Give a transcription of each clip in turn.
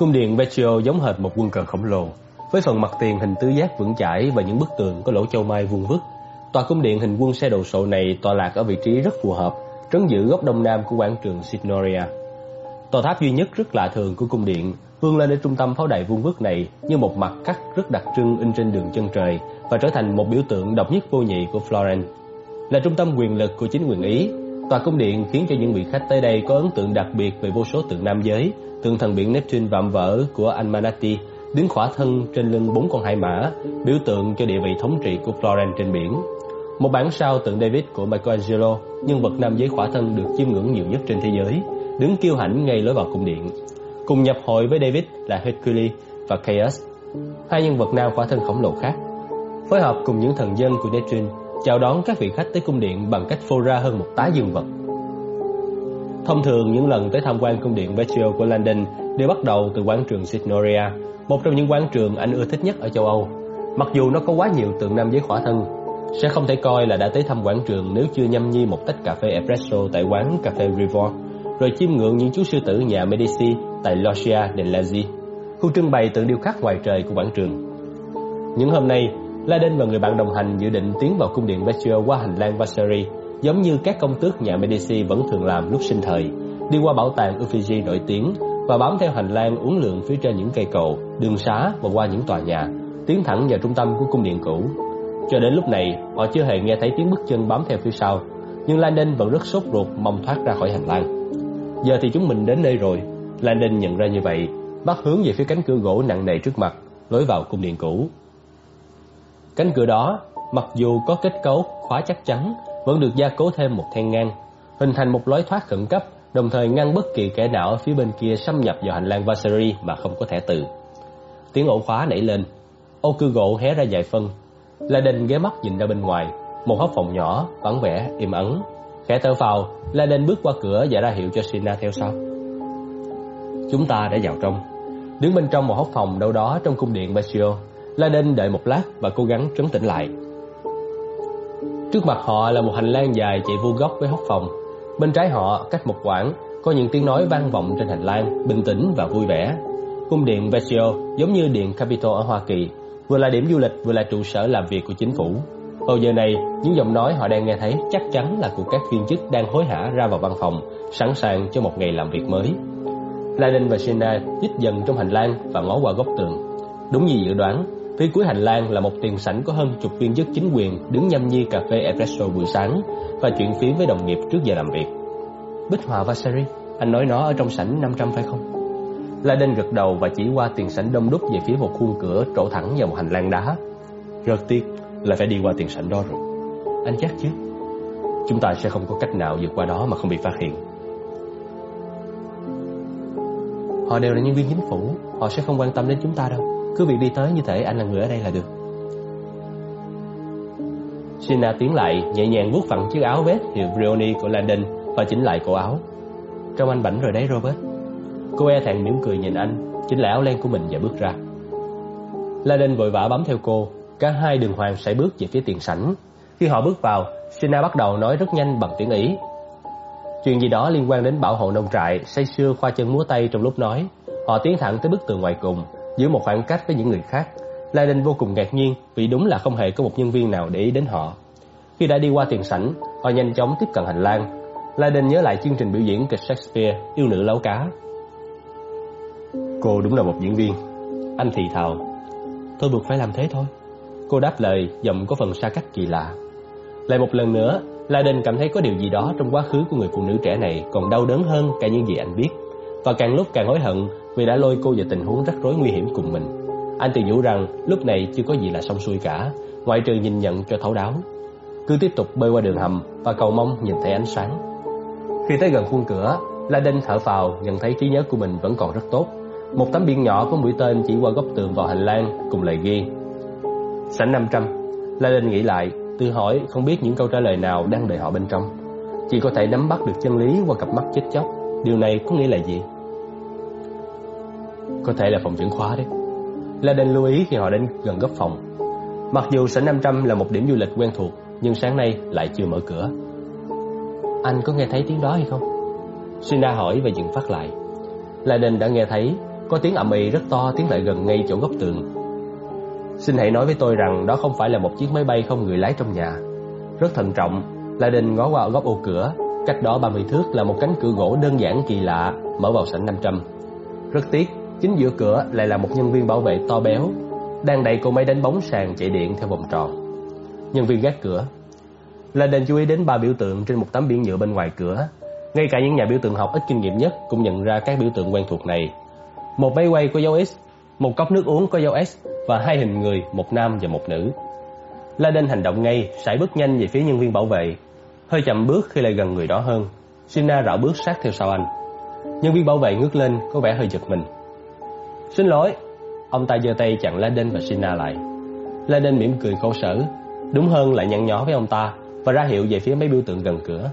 Cung điện Vecchio giống hệt một quân cờ khổng lồ, với phần mặt tiền hình tứ giác vững chãi và những bức tường có lỗ châu mai vuông vức. Tòa cung điện hình quân xe đồ sộ này tọa lạc ở vị trí rất phù hợp, trấn giữ góc đông nam của quảng trường Signoria. Tòa tháp duy nhất rất lạ thường của cung điện vươn lên ở trung tâm pháo đài vuông vức này như một mặt cắt rất đặc trưng in trên đường chân trời và trở thành một biểu tượng độc nhất vô nhị của Florence. Là trung tâm quyền lực của chính quyền Ý, tòa cung điện khiến cho những vị khách tới đây có ấn tượng đặc biệt về vô số tượng nam giới, tượng thần biển Neptune vạm vỡ của anh Manati đứng khỏa thân trên lưng bốn con hải mã, biểu tượng cho địa vị thống trị của Florence trên biển. Một bản sao tượng David của Michelangelo, nhân vật nam giới khỏa thân được chiêm ngưỡng nhiều nhất trên thế giới, đứng kiêu hãnh ngay lối vào cung điện. Cùng nhập hội với David là Hercules và Chaos, hai nhân vật nam khỏa thân khổng lồ khác. Phối hợp cùng những thần dân của Neptune, chào đón các vị khách tới cung điện bằng cách phô ra hơn một tá dương vật. Thông thường những lần tới tham quan cung điện Vecchio của London đều bắt đầu từ quảng trường Signoria, một trong những quảng trường anh ưa thích nhất ở châu Âu. Mặc dù nó có quá nhiều tượng nam giới khỏa thân, sẽ không thể coi là đã tới thăm quảng trường nếu chưa nhâm nhi một tách cà phê espresso tại quán cà phê Rivor, rồi chiêm ngưỡng những chú sư tử nhà Medici tại Loggia del Lazzi, khu trưng bày tượng điêu khắc ngoài trời của quảng trường. Những hôm nay, Laden và người bạn đồng hành dự định tiến vào cung điện Vecchio qua hành lang Vasari, giống như các công tước nhà Medici vẫn thường làm lúc sinh thời, đi qua bảo tàng Uffizi nổi tiếng và bám theo hành lang uốn lượn phía trên những cây cầu, đường xá và qua những tòa nhà, tiến thẳng vào trung tâm của cung điện cũ. Cho đến lúc này, họ chưa hề nghe thấy tiếng bước chân bám theo phía sau, nhưng Landon vẫn rất sốt ruột mong thoát ra khỏi hành lang. Giờ thì chúng mình đến nơi rồi, Landon nhận ra như vậy, bắt hướng về phía cánh cửa gỗ nặng nề trước mặt, lối vào cung điện cũ. Cánh cửa đó, mặc dù có kết cấu khóa chắc chắn, vẫn được gia cố thêm một then ngang, hình thành một lối thoát khẩn cấp, đồng thời ngăn bất kỳ kẻ nào ở phía bên kia xâm nhập vào hành lang Vasari mà không có thể từ. Tiếng ổ khóa nảy lên, ô cư gỗ hé ra dài phân. La Đình ghé mắt nhìn ra bên ngoài, một hốc phòng nhỏ, vắng vẻ, im ắng. Khẽ thở phào, La Đình bước qua cửa và ra hiệu cho Sina theo sau. Chúng ta đã vào trong. Đứng bên trong một hốc phòng đâu đó trong cung điện Basio, La đợi một lát và cố gắng trấn tĩnh lại. Trước mặt họ là một hành lang dài chạy vuông góc với hốc phòng. Bên trái họ, cách một quãng, có những tiếng nói vang vọng trên hành lang, bình tĩnh và vui vẻ. Cung điện Vecchio giống như điện Capitol ở Hoa Kỳ, vừa là điểm du lịch vừa là trụ sở làm việc của chính phủ. Vào giờ này, những giọng nói họ đang nghe thấy chắc chắn là của các viên chức đang hối hả ra vào văn phòng, sẵn sàng cho một ngày làm việc mới. Laden và Sina dít dần trong hành lang và ngó qua góc tường. Đúng như dự đoán, phía cuối hành lang là một tiền sảnh có hơn chục viên chức chính quyền đứng nhâm nhi cà phê espresso buổi sáng và chuyện phím với đồng nghiệp trước giờ làm việc. Bích Hòa Vasari, anh nói nó ở trong sảnh 500 phải không? Laden gật đầu và chỉ qua tiền sảnh đông đúc về phía một khuôn cửa trổ thẳng vào một hành lang đá. Rất tiếc là phải đi qua tiền sảnh đó rồi. Anh chắc chứ? Chúng ta sẽ không có cách nào vượt qua đó mà không bị phát hiện. Họ đều là nhân viên chính phủ, họ sẽ không quan tâm đến chúng ta đâu. Cứ việc đi tới như thể anh là người ở đây là được. Sina tiến lại, nhẹ nhàng vuốt phẳng chiếc áo vest hiệu Brioni của Landon và chỉnh lại cổ áo. Trong anh bảnh rồi đấy Robert. Cô e thẹn mỉm cười nhìn anh, chỉnh lại áo len của mình và bước ra. Landon vội vã bám theo cô, cả hai đường hoàng sải bước về phía tiền sảnh. Khi họ bước vào, Sina bắt đầu nói rất nhanh bằng tiếng Ý. Chuyện gì đó liên quan đến bảo hộ nông trại, say sưa khoa chân múa tay trong lúc nói. Họ tiến thẳng tới bức tường ngoài cùng, giữ một khoảng cách với những người khác. Laiden vô cùng ngạc nhiên vì đúng là không hề có một nhân viên nào để ý đến họ. Khi đã đi qua tiền sảnh, họ nhanh chóng tiếp cận hành lang. Laiden nhớ lại chương trình biểu diễn kịch Shakespeare Yêu nữ lấu cá. Cô đúng là một diễn viên. Anh thì thào. Tôi buộc phải làm thế thôi. Cô đáp lời, giọng có phần xa cách kỳ lạ. Lại một lần nữa, Laiden cảm thấy có điều gì đó trong quá khứ của người phụ nữ trẻ này còn đau đớn hơn cả những gì anh biết. Và càng lúc càng hối hận vì đã lôi cô vào tình huống rắc rối nguy hiểm cùng mình. Anh tự nhủ rằng lúc này chưa có gì là xong xuôi cả, ngoại trừ nhìn nhận cho thấu đáo. Cứ tiếp tục bơi qua đường hầm và cầu mong nhìn thấy ánh sáng. Khi tới gần khuôn cửa, La Đinh thở phào nhận thấy trí nhớ của mình vẫn còn rất tốt. Một tấm biển nhỏ có mũi tên chỉ qua góc tường vào hành lang cùng lời ghi. Sảnh 500. Laden nghĩ lại, tự hỏi không biết những câu trả lời nào đang đợi họ bên trong. Chỉ có thể nắm bắt được chân lý qua cặp mắt chết chóc. Điều này có nghĩa là gì? Có thể là phòng trưởng khóa đấy. Laden lưu ý khi họ đến gần góc phòng. Mặc dù sảnh 500 là một điểm du lịch quen thuộc, nhưng sáng nay lại chưa mở cửa. Anh có nghe thấy tiếng đó hay không? Sina hỏi và dừng phát lại. Laden đã nghe thấy, có tiếng ầm ĩ rất to tiến lại gần ngay chỗ góc tường. Xin hãy nói với tôi rằng đó không phải là một chiếc máy bay không người lái trong nhà. Rất thận trọng, La Đình ngó qua góc ô cửa, cách đó 30 thước là một cánh cửa gỗ đơn giản kỳ lạ mở vào sảnh 500. Rất tiếc, chính giữa cửa lại là một nhân viên bảo vệ to béo, đang đẩy cô máy đánh bóng sàn chạy điện theo vòng tròn. Nhân viên gác cửa. Là Đình chú ý đến ba biểu tượng trên một tấm biển nhựa bên ngoài cửa. Ngay cả những nhà biểu tượng học ít kinh nghiệm nhất cũng nhận ra các biểu tượng quen thuộc này. Một máy quay có dấu X, một cốc nước uống có dấu S và hai hình người, một nam và một nữ. La Đen hành động ngay, sải bước nhanh về phía nhân viên bảo vệ, hơi chậm bước khi lại gần người đó hơn. Sina rảo bước sát theo sau anh. Nhân viên bảo vệ ngước lên, có vẻ hơi giật mình. Xin lỗi, ông ta giơ tay chặn Laden và Sina lại. Laden mỉm cười khổ sở, đúng hơn lại nhăn nhó với ông ta và ra hiệu về phía mấy biểu tượng gần cửa.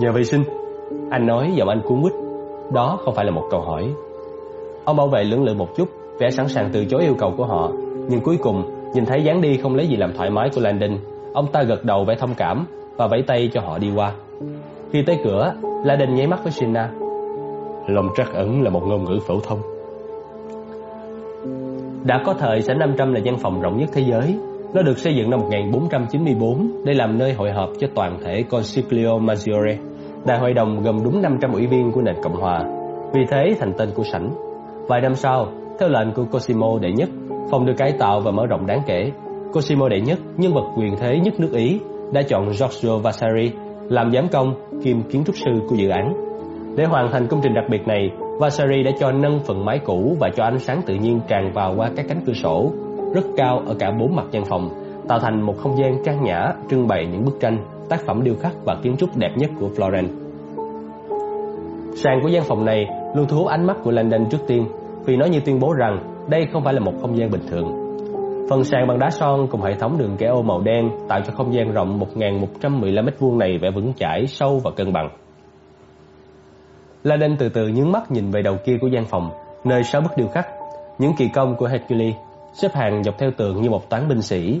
Nhờ vệ sinh, anh nói giọng anh cuốn quýt. Đó không phải là một câu hỏi. Ông bảo vệ lưỡng lự một chút, vẻ sẵn sàng từ chối yêu cầu của họ, nhưng cuối cùng nhìn thấy dáng đi không lấy gì làm thoải mái của Landon, ông ta gật đầu vẻ thông cảm và vẫy tay cho họ đi qua. Khi tới cửa, Landon nháy mắt với Sina. Lòng trắc ẩn là một ngôn ngữ phổ thông. Đã có thời sảnh 500 là văn phòng rộng nhất thế giới. Nó được xây dựng năm 1494 để làm nơi hội họp cho toàn thể Concilio Maggiore, đại hội đồng gồm đúng 500 ủy viên của nền Cộng hòa. Vì thế thành tên của sảnh. Vài năm sau, theo lệnh của Cosimo đệ nhất, phòng được cải tạo và mở rộng đáng kể. Cosimo đệ nhất, nhân vật quyền thế nhất nước Ý, đã chọn Giorgio Vasari làm giám công kiêm kiến trúc sư của dự án. Để hoàn thành công trình đặc biệt này, Vasari đã cho nâng phần mái cũ và cho ánh sáng tự nhiên tràn vào qua các cánh cửa sổ rất cao ở cả bốn mặt gian phòng, tạo thành một không gian trang nhã trưng bày những bức tranh, tác phẩm điêu khắc và kiến trúc đẹp nhất của Florence. Sàn của gian phòng này luôn thu hút ánh mắt của London trước tiên vì nó như tuyên bố rằng đây không phải là một không gian bình thường. Phần sàn bằng đá son cùng hệ thống đường kẻ ô màu đen tạo cho không gian rộng 1.115 m2 này vẻ vững chãi, sâu và cân bằng. Landon từ từ nhướng mắt nhìn về đầu kia của gian phòng, nơi sáu bức điêu khắc, những kỳ công của Hercules xếp hàng dọc theo tường như một toán binh sĩ.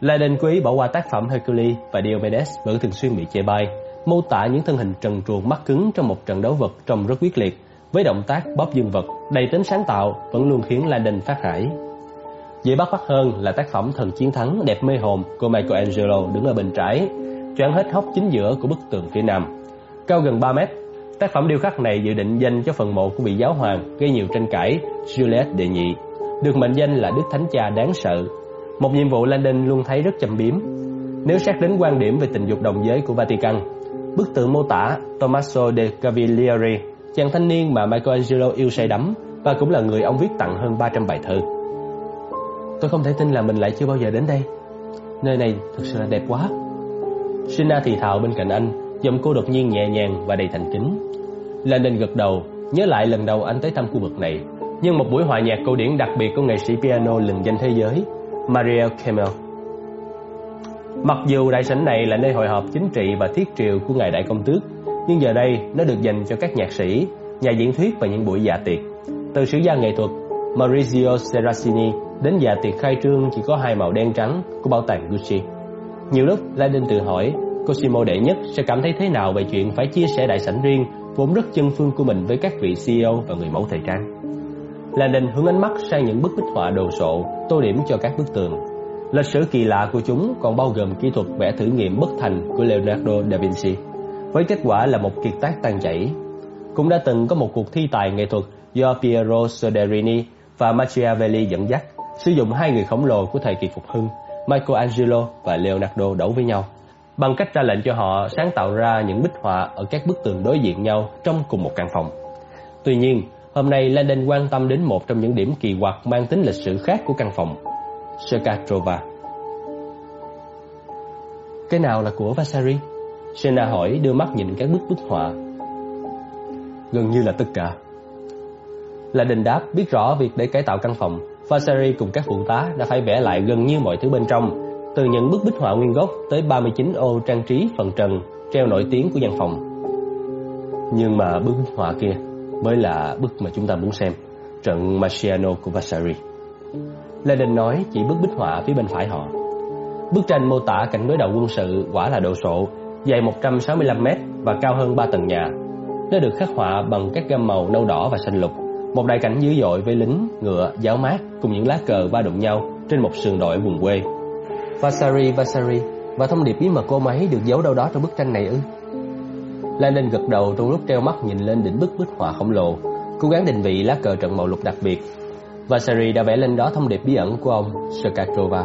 Landon quý bỏ qua tác phẩm Hercules và Diomedes vẫn thường xuyên bị chê bai, mô tả những thân hình trần truồng mắt cứng trong một trận đấu vật trông rất quyết liệt, với động tác bóp dương vật đầy tính sáng tạo vẫn luôn khiến Landon phát hải. Dễ bắt mắt hơn là tác phẩm Thần Chiến Thắng đẹp mê hồn của Michelangelo đứng ở bên trái, choáng hết hốc chính giữa của bức tường phía nam. Cao gần 3 mét, tác phẩm điêu khắc này dự định danh cho phần mộ của vị giáo hoàng gây nhiều tranh cãi Julius đệ nhị, được mệnh danh là Đức Thánh Cha đáng sợ. Một nhiệm vụ Landon luôn thấy rất châm biếm. Nếu xét đến quan điểm về tình dục đồng giới của Vatican, bức tượng mô tả Tommaso de Cavalieri chàng thanh niên mà Michelangelo yêu say đắm và cũng là người ông viết tặng hơn 300 bài thơ. Tôi không thể tin là mình lại chưa bao giờ đến đây. Nơi này thực sự là đẹp quá. Sina thì thào bên cạnh anh, giọng cô đột nhiên nhẹ nhàng và đầy thành kính. Landon gật đầu, nhớ lại lần đầu anh tới thăm khu vực này, nhưng một buổi hòa nhạc cổ điển đặc biệt của nghệ sĩ piano lừng danh thế giới, Maria Kemmel. Mặc dù đại sảnh này là nơi hội họp chính trị và thiết triều của ngài đại công tước, nhưng giờ đây nó được dành cho các nhạc sĩ, nhà diễn thuyết và những buổi dạ tiệc. Từ sử gia nghệ thuật Maurizio Serracini đến dạ tiệc khai trương chỉ có hai màu đen trắng của bảo tàng Gucci. Nhiều lúc Landon tự hỏi Cosimo đệ nhất sẽ cảm thấy thế nào về chuyện phải chia sẻ đại sảnh riêng vốn rất chân phương của mình với các vị CEO và người mẫu thời trang. Landon hướng ánh mắt sang những bức bích họa đồ sộ, tô điểm cho các bức tường. Lịch sử kỳ lạ của chúng còn bao gồm kỹ thuật vẽ thử nghiệm bất thành của Leonardo da Vinci với kết quả là một kiệt tác tan chảy. Cũng đã từng có một cuộc thi tài nghệ thuật do Piero Soderini và Machiavelli dẫn dắt, sử dụng hai người khổng lồ của thời kỳ phục hưng, Michelangelo và Leonardo đấu với nhau, bằng cách ra lệnh cho họ sáng tạo ra những bích họa ở các bức tường đối diện nhau trong cùng một căn phòng. Tuy nhiên, hôm nay Landon quan tâm đến một trong những điểm kỳ quặc mang tính lịch sử khác của căn phòng, Scatrova. Cái nào là của Vasari? Sena hỏi đưa mắt nhìn các bức bức họa. Gần như là tất cả. Là đình đáp biết rõ việc để cải tạo căn phòng, Vasari cùng các phụ tá đã phải vẽ lại gần như mọi thứ bên trong, từ những bức bích họa nguyên gốc tới 39 ô trang trí phần trần treo nổi tiếng của văn phòng. Nhưng mà bức bích họa kia mới là bức mà chúng ta muốn xem, trận Marciano của Vasari. Lê Đình nói chỉ bức bích họa phía bên phải họ. Bức tranh mô tả cảnh đối đầu quân sự quả là đồ sộ dài 165 mét và cao hơn 3 tầng nhà. Nó được khắc họa bằng các gam màu nâu đỏ và xanh lục. Một đại cảnh dữ dội với lính, ngựa, giáo mát cùng những lá cờ va đụng nhau trên một sườn đồi vùng quê. Vasari, Vasari và thông điệp bí mật của ông ấy được giấu đâu đó trong bức tranh này ư? Lenin gật đầu trong lúc treo mắt nhìn lên đỉnh bức bích họa khổng lồ, cố gắng định vị lá cờ trận màu lục đặc biệt. Vasari đã vẽ lên đó thông điệp bí ẩn của ông Sakatrova.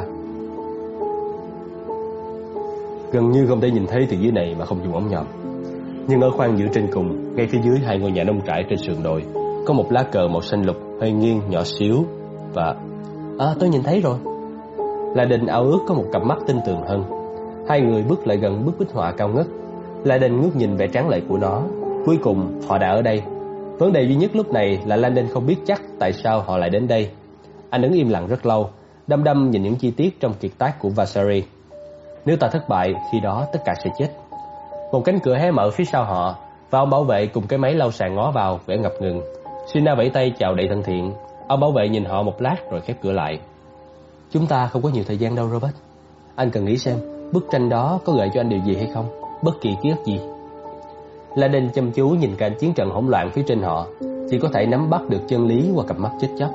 Gần như không thể nhìn thấy từ dưới này mà không dùng ống nhòm. Nhưng ở khoang giữa trên cùng, ngay phía dưới hai ngôi nhà nông trại trên sườn đồi, có một lá cờ màu xanh lục hơi nghiêng nhỏ xíu và à tôi nhìn thấy rồi. La đình ao ước có một cặp mắt tinh tường hơn. Hai người bước lại gần bức bích họa cao ngất. La Đình ngước nhìn vẻ tráng lệ của nó. Cuối cùng họ đã ở đây. Vấn đề duy nhất lúc này là Landon không biết chắc tại sao họ lại đến đây. Anh đứng im lặng rất lâu, đăm đăm nhìn những chi tiết trong kiệt tác của Vasari. Nếu ta thất bại, khi đó tất cả sẽ chết. Một cánh cửa hé mở phía sau họ, và ông bảo vệ cùng cái máy lau sàn ngó vào, vẻ ngập ngừng. Sina vẫy tay chào đầy thân thiện. Ông bảo vệ nhìn họ một lát rồi khép cửa lại. Chúng ta không có nhiều thời gian đâu Robert. Anh cần nghĩ xem bức tranh đó có gợi cho anh điều gì hay không, bất kỳ ký ức gì. La Đinh chăm chú nhìn cảnh chiến trận hỗn loạn phía trên họ, chỉ có thể nắm bắt được chân lý qua cặp mắt chết chóc.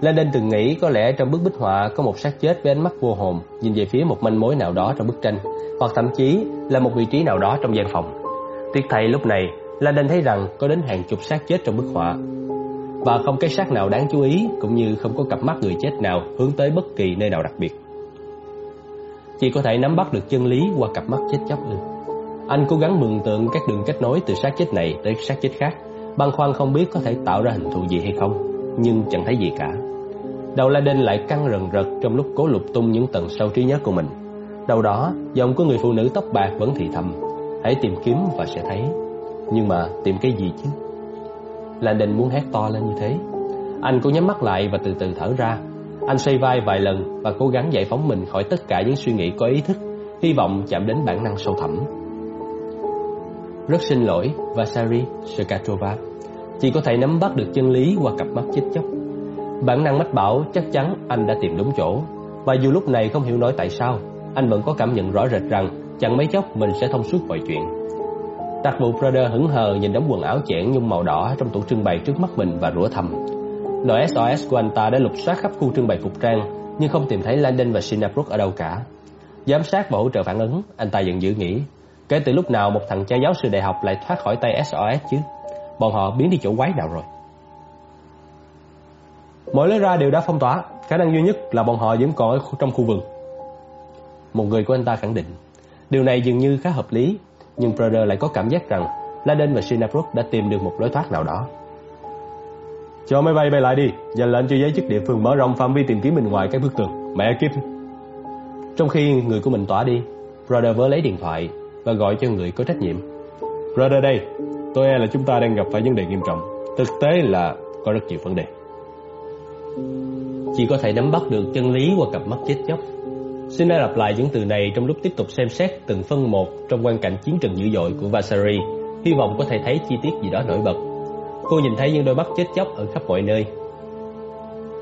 La Đinh từng nghĩ có lẽ trong bức bích họa có một xác chết với ánh mắt vô hồn nhìn về phía một manh mối nào đó trong bức tranh, hoặc thậm chí là một vị trí nào đó trong gian phòng. Tuyệt thay lúc này, La Đinh thấy rằng có đến hàng chục xác chết trong bức họa, và không cái xác nào đáng chú ý cũng như không có cặp mắt người chết nào hướng tới bất kỳ nơi nào đặc biệt. Chỉ có thể nắm bắt được chân lý qua cặp mắt chết chóc ư. Anh cố gắng mường tượng các đường kết nối từ xác chết này tới xác chết khác, băn khoăn không biết có thể tạo ra hình thù gì hay không, nhưng chẳng thấy gì cả. Đầu La Đinh lại căng rần rật trong lúc cố lục tung những tầng sâu trí nhớ của mình. Đầu đó, giọng của người phụ nữ tóc bạc vẫn thì thầm, hãy tìm kiếm và sẽ thấy. Nhưng mà tìm cái gì chứ? Là định muốn hét to lên như thế. Anh cố nhắm mắt lại và từ từ thở ra. Anh xoay vai vài lần và cố gắng giải phóng mình khỏi tất cả những suy nghĩ có ý thức, hy vọng chạm đến bản năng sâu thẳm. Rất xin lỗi, Vasari Sakatrova. Chỉ có thể nắm bắt được chân lý qua cặp mắt chết chóc. Bản năng mách bảo chắc chắn anh đã tìm đúng chỗ. Và dù lúc này không hiểu nổi tại sao, anh vẫn có cảm nhận rõ rệt rằng chẳng mấy chốc mình sẽ thông suốt mọi chuyện. Đặc vụ Prader hững hờ nhìn đống quần áo chẽn nhung màu đỏ trong tủ trưng bày trước mắt mình và rủa thầm. Đội SOS của anh ta đã lục soát khắp khu trưng bày phục trang, nhưng không tìm thấy Landon và Sinabrook ở đâu cả. Giám sát và hỗ trợ phản ứng, anh ta giận dữ nghĩ. Kể từ lúc nào một thằng cha giáo sư đại học lại thoát khỏi tay SOS chứ? Bọn họ biến đi chỗ quái nào rồi? Mọi lối ra đều đã phong tỏa, khả năng duy nhất là bọn họ vẫn còn ở trong khu vườn. Một người của anh ta khẳng định. Điều này dường như khá hợp lý, nhưng Brother lại có cảm giác rằng Laden và Sinabrook đã tìm được một lối thoát nào đó. Cho máy bay bay lại đi, và lệnh cho giới chức địa phương mở rộng phạm vi tìm kiếm bên ngoài các bức tường. Mẹ kiếp! Trong khi người của mình tỏa đi, Brother vớ lấy điện thoại và gọi cho người có trách nhiệm. Brother đây, tôi e là chúng ta đang gặp phải vấn đề nghiêm trọng. Thực tế là có rất nhiều vấn đề. Chỉ có thể nắm bắt được chân lý qua cặp mắt chết chóc Xin hãy lặp lại những từ này trong lúc tiếp tục xem xét từng phân một trong quan cảnh chiến trận dữ dội của Vasari, hy vọng có thể thấy chi tiết gì đó nổi bật. Cô nhìn thấy những đôi mắt chết chóc ở khắp mọi nơi.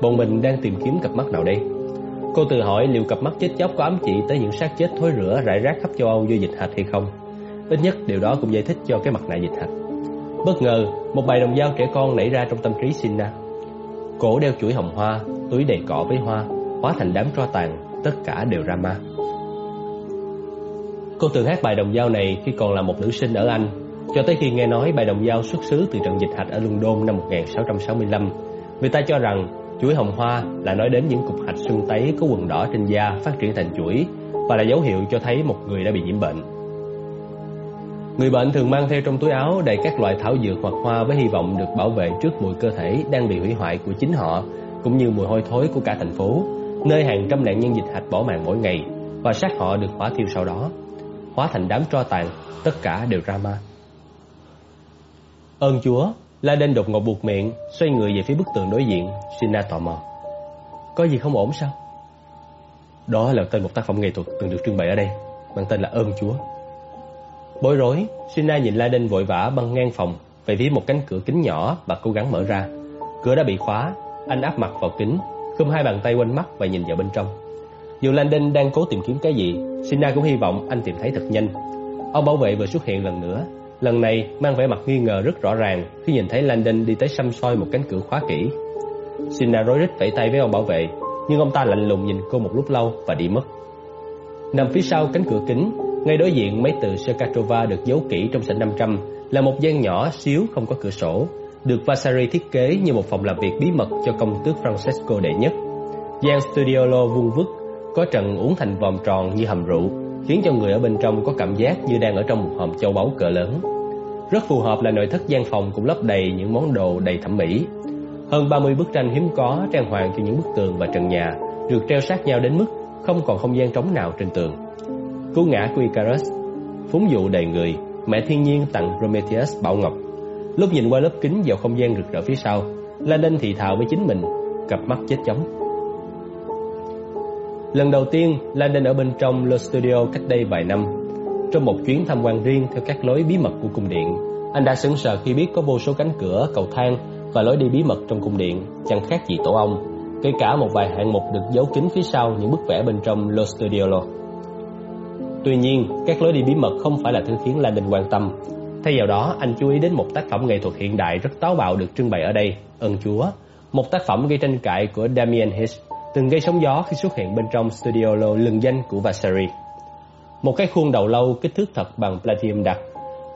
Bọn mình đang tìm kiếm cặp mắt nào đây? Cô tự hỏi liệu cặp mắt chết chóc có ám chỉ tới những xác chết thối rữa rải rác khắp châu Âu do dịch hạch hay không? Ít nhất điều đó cũng giải thích cho cái mặt nạ dịch hạch. Bất ngờ, một bài đồng dao trẻ con nảy ra trong tâm trí Sina. Cổ đeo chuỗi hồng hoa, túi đầy cỏ với hoa, hóa thành đám tro tàn, tất cả đều ra ma. Cô từng hát bài đồng dao này khi còn là một nữ sinh ở Anh, cho tới khi nghe nói bài đồng dao xuất xứ từ trận dịch hạch ở London năm 1665. Người ta cho rằng chuỗi hồng hoa là nói đến những cục hạch sưng tấy có quần đỏ trên da phát triển thành chuỗi và là dấu hiệu cho thấy một người đã bị nhiễm bệnh. Người bệnh thường mang theo trong túi áo đầy các loại thảo dược hoặc hoa với hy vọng được bảo vệ trước mùi cơ thể đang bị hủy hoại của chính họ, cũng như mùi hôi thối của cả thành phố, nơi hàng trăm nạn nhân dịch hạch bỏ mạng mỗi ngày và xác họ được hỏa thiêu sau đó, hóa thành đám tro tàn, tất cả đều Rama. Ơn Chúa, La Đen đột ngột buộc miệng, xoay người về phía bức tường đối diện, Sina tò mò. Có gì không ổn sao? Đó là tên một tác phẩm nghệ thuật từng được trưng bày ở đây, mang tên là Ơn Chúa. Bối rối, Sina nhìn La Đen vội vã băng ngang phòng về phía một cánh cửa kính nhỏ và cố gắng mở ra. Cửa đã bị khóa, anh áp mặt vào kính, khum hai bàn tay quanh mắt và nhìn vào bên trong. Dù Landon đang cố tìm kiếm cái gì, Sina cũng hy vọng anh tìm thấy thật nhanh. Ông bảo vệ vừa xuất hiện lần nữa, lần này mang vẻ mặt nghi ngờ rất rõ ràng khi nhìn thấy Landon đi tới xăm soi một cánh cửa khóa kỹ. Sina rối rít vẫy tay với ông bảo vệ, nhưng ông ta lạnh lùng nhìn cô một lúc lâu và đi mất. Nằm phía sau cánh cửa kính, ngay đối diện mấy từ Sekatrova được giấu kỹ trong sảnh 500 là một gian nhỏ xíu không có cửa sổ, được Vasari thiết kế như một phòng làm việc bí mật cho công tước Francesco đệ nhất. Gian studiolo vuông vức, có trần uống thành vòm tròn như hầm rượu, khiến cho người ở bên trong có cảm giác như đang ở trong một hòm châu báu cỡ lớn. Rất phù hợp là nội thất gian phòng cũng lấp đầy những món đồ đầy thẩm mỹ. Hơn 30 bức tranh hiếm có trang hoàng cho những bức tường và trần nhà được treo sát nhau đến mức không còn không gian trống nào trên tường. Cú ngã của Icarus, phúng dụ đầy người, mẹ thiên nhiên tặng Prometheus bảo ngọc. Lúc nhìn qua lớp kính vào không gian rực rỡ phía sau, Landon thì thào với chính mình, cặp mắt chết chóng. Lần đầu tiên, Landon ở bên trong Lo Studio cách đây vài năm. Trong một chuyến tham quan riêng theo các lối bí mật của cung điện, anh đã sững sờ khi biết có vô số cánh cửa, cầu thang và lối đi bí mật trong cung điện, chẳng khác gì tổ ong, kể cả một vài hạng mục được giấu kín phía sau những bức vẽ bên trong Lo Studio. Tuy nhiên, các lối đi bí mật không phải là thứ khiến Landon quan tâm. Thay vào đó, anh chú ý đến một tác phẩm nghệ thuật hiện đại rất táo bạo được trưng bày ở đây, Ơn Chúa, một tác phẩm gây tranh cãi của Damien Hirst từng gây sóng gió khi xuất hiện bên trong studio lô lừng danh của Vasari. Một cái khuôn đầu lâu kích thước thật bằng platinum đặc,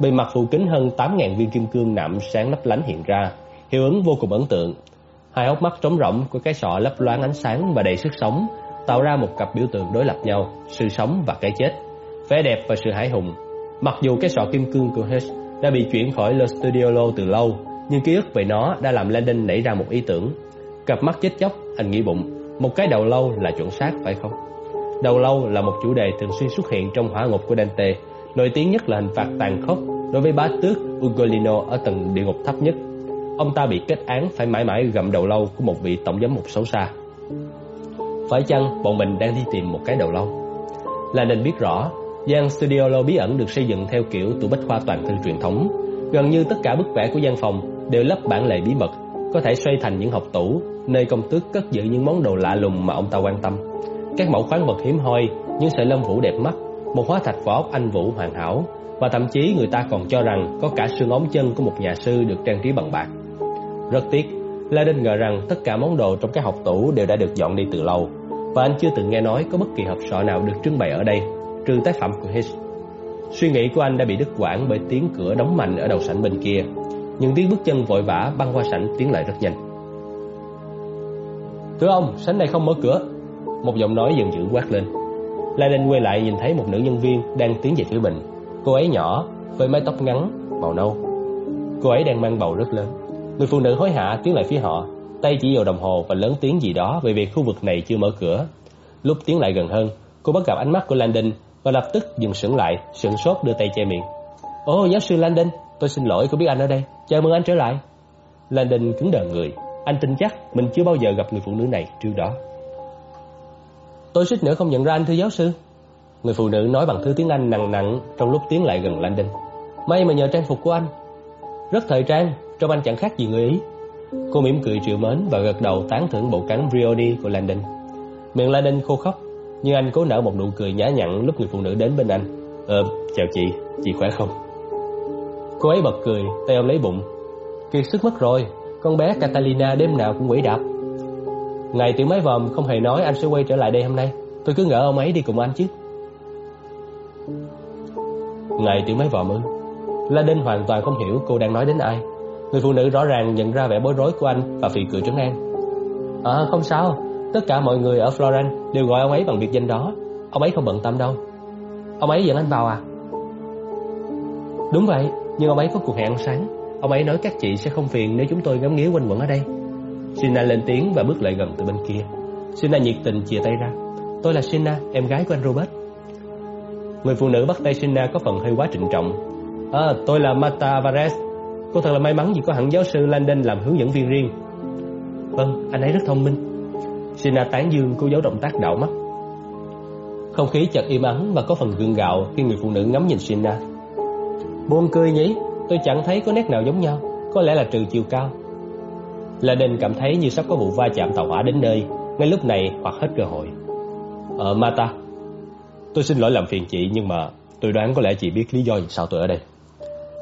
bề mặt phủ kính hơn 8.000 viên kim cương nạm sáng lấp lánh hiện ra, hiệu ứng vô cùng ấn tượng. Hai hốc mắt trống rỗng của cái sọ lấp loáng ánh sáng và đầy sức sống, tạo ra một cặp biểu tượng đối lập nhau, sự sống và cái chết, vẻ đẹp và sự hãi hùng. Mặc dù cái sọ kim cương của Hirsch đã bị chuyển khỏi Le Studio Lo từ lâu, nhưng ký ức về nó đã làm Landon nảy ra một ý tưởng. Cặp mắt chết chóc, anh nghĩ bụng, một cái đầu lâu là chuẩn xác phải không? Đầu lâu là một chủ đề thường xuyên xuất hiện trong hỏa ngục của Dante, nổi tiếng nhất là hình phạt tàn khốc đối với bá tước Ugolino ở tầng địa ngục thấp nhất. Ông ta bị kết án phải mãi mãi gặm đầu lâu của một vị tổng giám mục xấu xa. Phải chăng bọn mình đang đi tìm một cái đầu lâu? Là nên biết rõ, gian studio lâu bí ẩn được xây dựng theo kiểu tủ bách khoa toàn thư truyền thống. Gần như tất cả bức vẽ của gian phòng đều lắp bản lề bí mật, có thể xoay thành những hộp tủ nơi công tước cất giữ những món đồ lạ lùng mà ông ta quan tâm. Các mẫu khoáng vật hiếm hoi, những sợi lông vũ đẹp mắt, một hóa thạch vỏ ốc anh vũ hoàn hảo, và thậm chí người ta còn cho rằng có cả xương ống chân của một nhà sư được trang trí bằng bạc. Rất tiếc, La Đinh ngờ rằng tất cả món đồ trong các hộp tủ đều đã được dọn đi từ lâu, và anh chưa từng nghe nói có bất kỳ hộp sọ nào được trưng bày ở đây, trừ tác phẩm của Hitch. Suy nghĩ của anh đã bị đứt quãng bởi tiếng cửa đóng mạnh ở đầu sảnh bên kia, nhưng tiếng bước chân vội vã băng qua sảnh tiến lại rất nhanh. Thưa ông, sảnh này không mở cửa. Một giọng nói dần dữ quát lên. La quay lại nhìn thấy một nữ nhân viên Đang tiến về phía mình. Cô ấy nhỏ, với mái tóc ngắn, màu nâu. Cô ấy đang mang bầu rất lớn. Người phụ nữ hối hả tiến lại phía họ Tay chỉ vào đồng hồ và lớn tiếng gì đó Về việc khu vực này chưa mở cửa. Lúc tiến lại gần hơn Cô bắt gặp ánh mắt của Landon và lập tức dừng sững lại, sững sốt đưa tay che miệng Ồ giáo sư Landon Tôi xin lỗi có biết anh ở đây Chào mừng anh trở lại Landon cứng đờ người anh tin chắc mình chưa bao giờ gặp người phụ nữ này trước đó. Tôi suýt nữa không nhận ra anh thưa giáo sư. Người phụ nữ nói bằng thứ tiếng Anh nặng nặng trong lúc tiến lại gần Landon. May mà nhờ trang phục của anh. Rất thời trang, trong anh chẳng khác gì người Ý. Cô mỉm cười triệu mến và gật đầu tán thưởng bộ cánh Brioni của Landon. Miệng Landon khô khóc, nhưng anh cố nở một nụ cười nhã nhặn lúc người phụ nữ đến bên anh. Ờ, chào chị, chị khỏe không? Cô ấy bật cười, tay ôm lấy bụng. Kiệt sức mất rồi, con bé Catalina đêm nào cũng quỷ đạp. Ngày tiểu máy vòm không hề nói anh sẽ quay trở lại đây hôm nay. Tôi cứ ngỡ ông ấy đi cùng anh chứ. Ngày tiểu máy vòm ư? La Đinh hoàn toàn không hiểu cô đang nói đến ai. Người phụ nữ rõ ràng nhận ra vẻ bối rối của anh Và phì cười trấn an. À không sao. Tất cả mọi người ở Florence đều gọi ông ấy bằng biệt danh đó. Ông ấy không bận tâm đâu. Ông ấy dẫn anh vào à? Đúng vậy Nhưng ông ấy có cuộc hẹn ăn sáng. Ông ấy nói các chị sẽ không phiền nếu chúng tôi ngắm nghía quanh quẩn ở đây. Sina lên tiếng và bước lại gần từ bên kia. Sina nhiệt tình chia tay ra. Tôi là Sina, em gái của anh Robert. Người phụ nữ bắt tay Sina có phần hơi quá trịnh trọng. À, tôi là Marta Vares Cô thật là may mắn vì có hẳn giáo sư Landon làm hướng dẫn viên riêng. Vâng, anh ấy rất thông minh. Sina tán dương cô giáo động tác đảo mắt. Không khí chợt im ắng và có phần gượng gạo khi người phụ nữ ngắm nhìn Sina. Buông cười nhỉ Tôi chẳng thấy có nét nào giống nhau Có lẽ là trừ chiều cao. Là Đinh cảm thấy như sắp có vụ va chạm tàu hỏa đến nơi Ngay lúc này hoặc hết cơ hội. Ờ Mata Tôi xin lỗi làm phiền chị nhưng mà Tôi đoán có lẽ chị biết lý do vì sao tôi ở đây.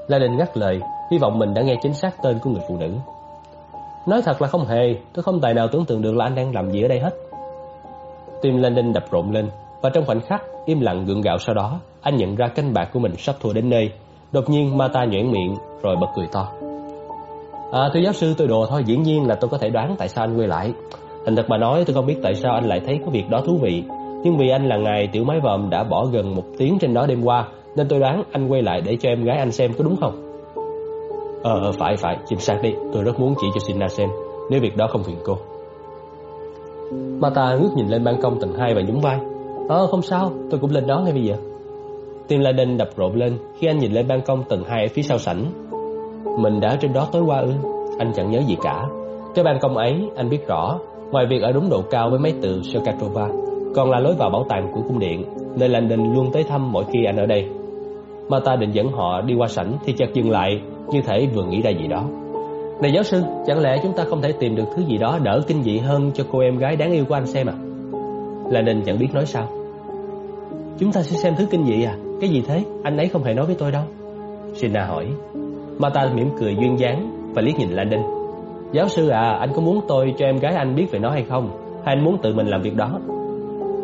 La Đình ngắt lời, hy vọng mình đã nghe chính xác tên của người phụ nữ. Nói thật là không hề, tôi không tài nào tưởng tượng được là anh đang làm gì ở đây hết. Tim Landon đập rộn lên, và trong khoảnh khắc im lặng gượng gạo sau đó, anh nhận ra canh bạc của mình sắp thua đến nơi. Đột nhiên Mata nhuyễn miệng rồi bật cười to. À, thưa giáo sư tôi đùa thôi, dĩ nhiên là tôi có thể đoán tại sao anh quay lại. Thành thật mà nói tôi không biết tại sao anh lại thấy có việc đó thú vị, nhưng vì anh là ngài tiểu máy vòm đã bỏ gần một tiếng trên đó đêm qua, nên tôi đoán anh quay lại để cho em gái anh xem có đúng không? Ờ, phải phải, chính xác đi, tôi rất muốn chỉ cho Sina xem, nếu việc đó không phiền cô. Mata ngước nhìn lên ban công tầng 2 và nhún vai. Ờ không sao, tôi cũng lên đó ngay bây giờ. Tim Laden đập rộn lên khi anh nhìn lên ban công tầng 2 ở phía sau sảnh. Mình đã trên đó tối qua ư? Anh chẳng nhớ gì cả. Cái ban công ấy, anh biết rõ, ngoài việc ở đúng độ cao với mấy từ Sokatova, còn là lối vào bảo tàng của cung điện, nơi Landon luôn tới thăm mỗi khi anh ở đây. Mata định dẫn họ đi qua sảnh thì chợt dừng lại, như thể vừa nghĩ ra gì đó. Này giáo sư, chẳng lẽ chúng ta không thể tìm được thứ gì đó đỡ kinh dị hơn cho cô em gái đáng yêu của anh xem à? Landon chẳng biết nói sao. Chúng ta sẽ xem thứ kinh dị à? Cái gì thế? Anh ấy không hề nói với tôi đâu. Sina hỏi. Mata mỉm cười duyên dáng và liếc nhìn Landon. Giáo sư à, anh có muốn tôi cho em gái anh biết về nó hay không? Hay anh muốn tự mình làm việc đó?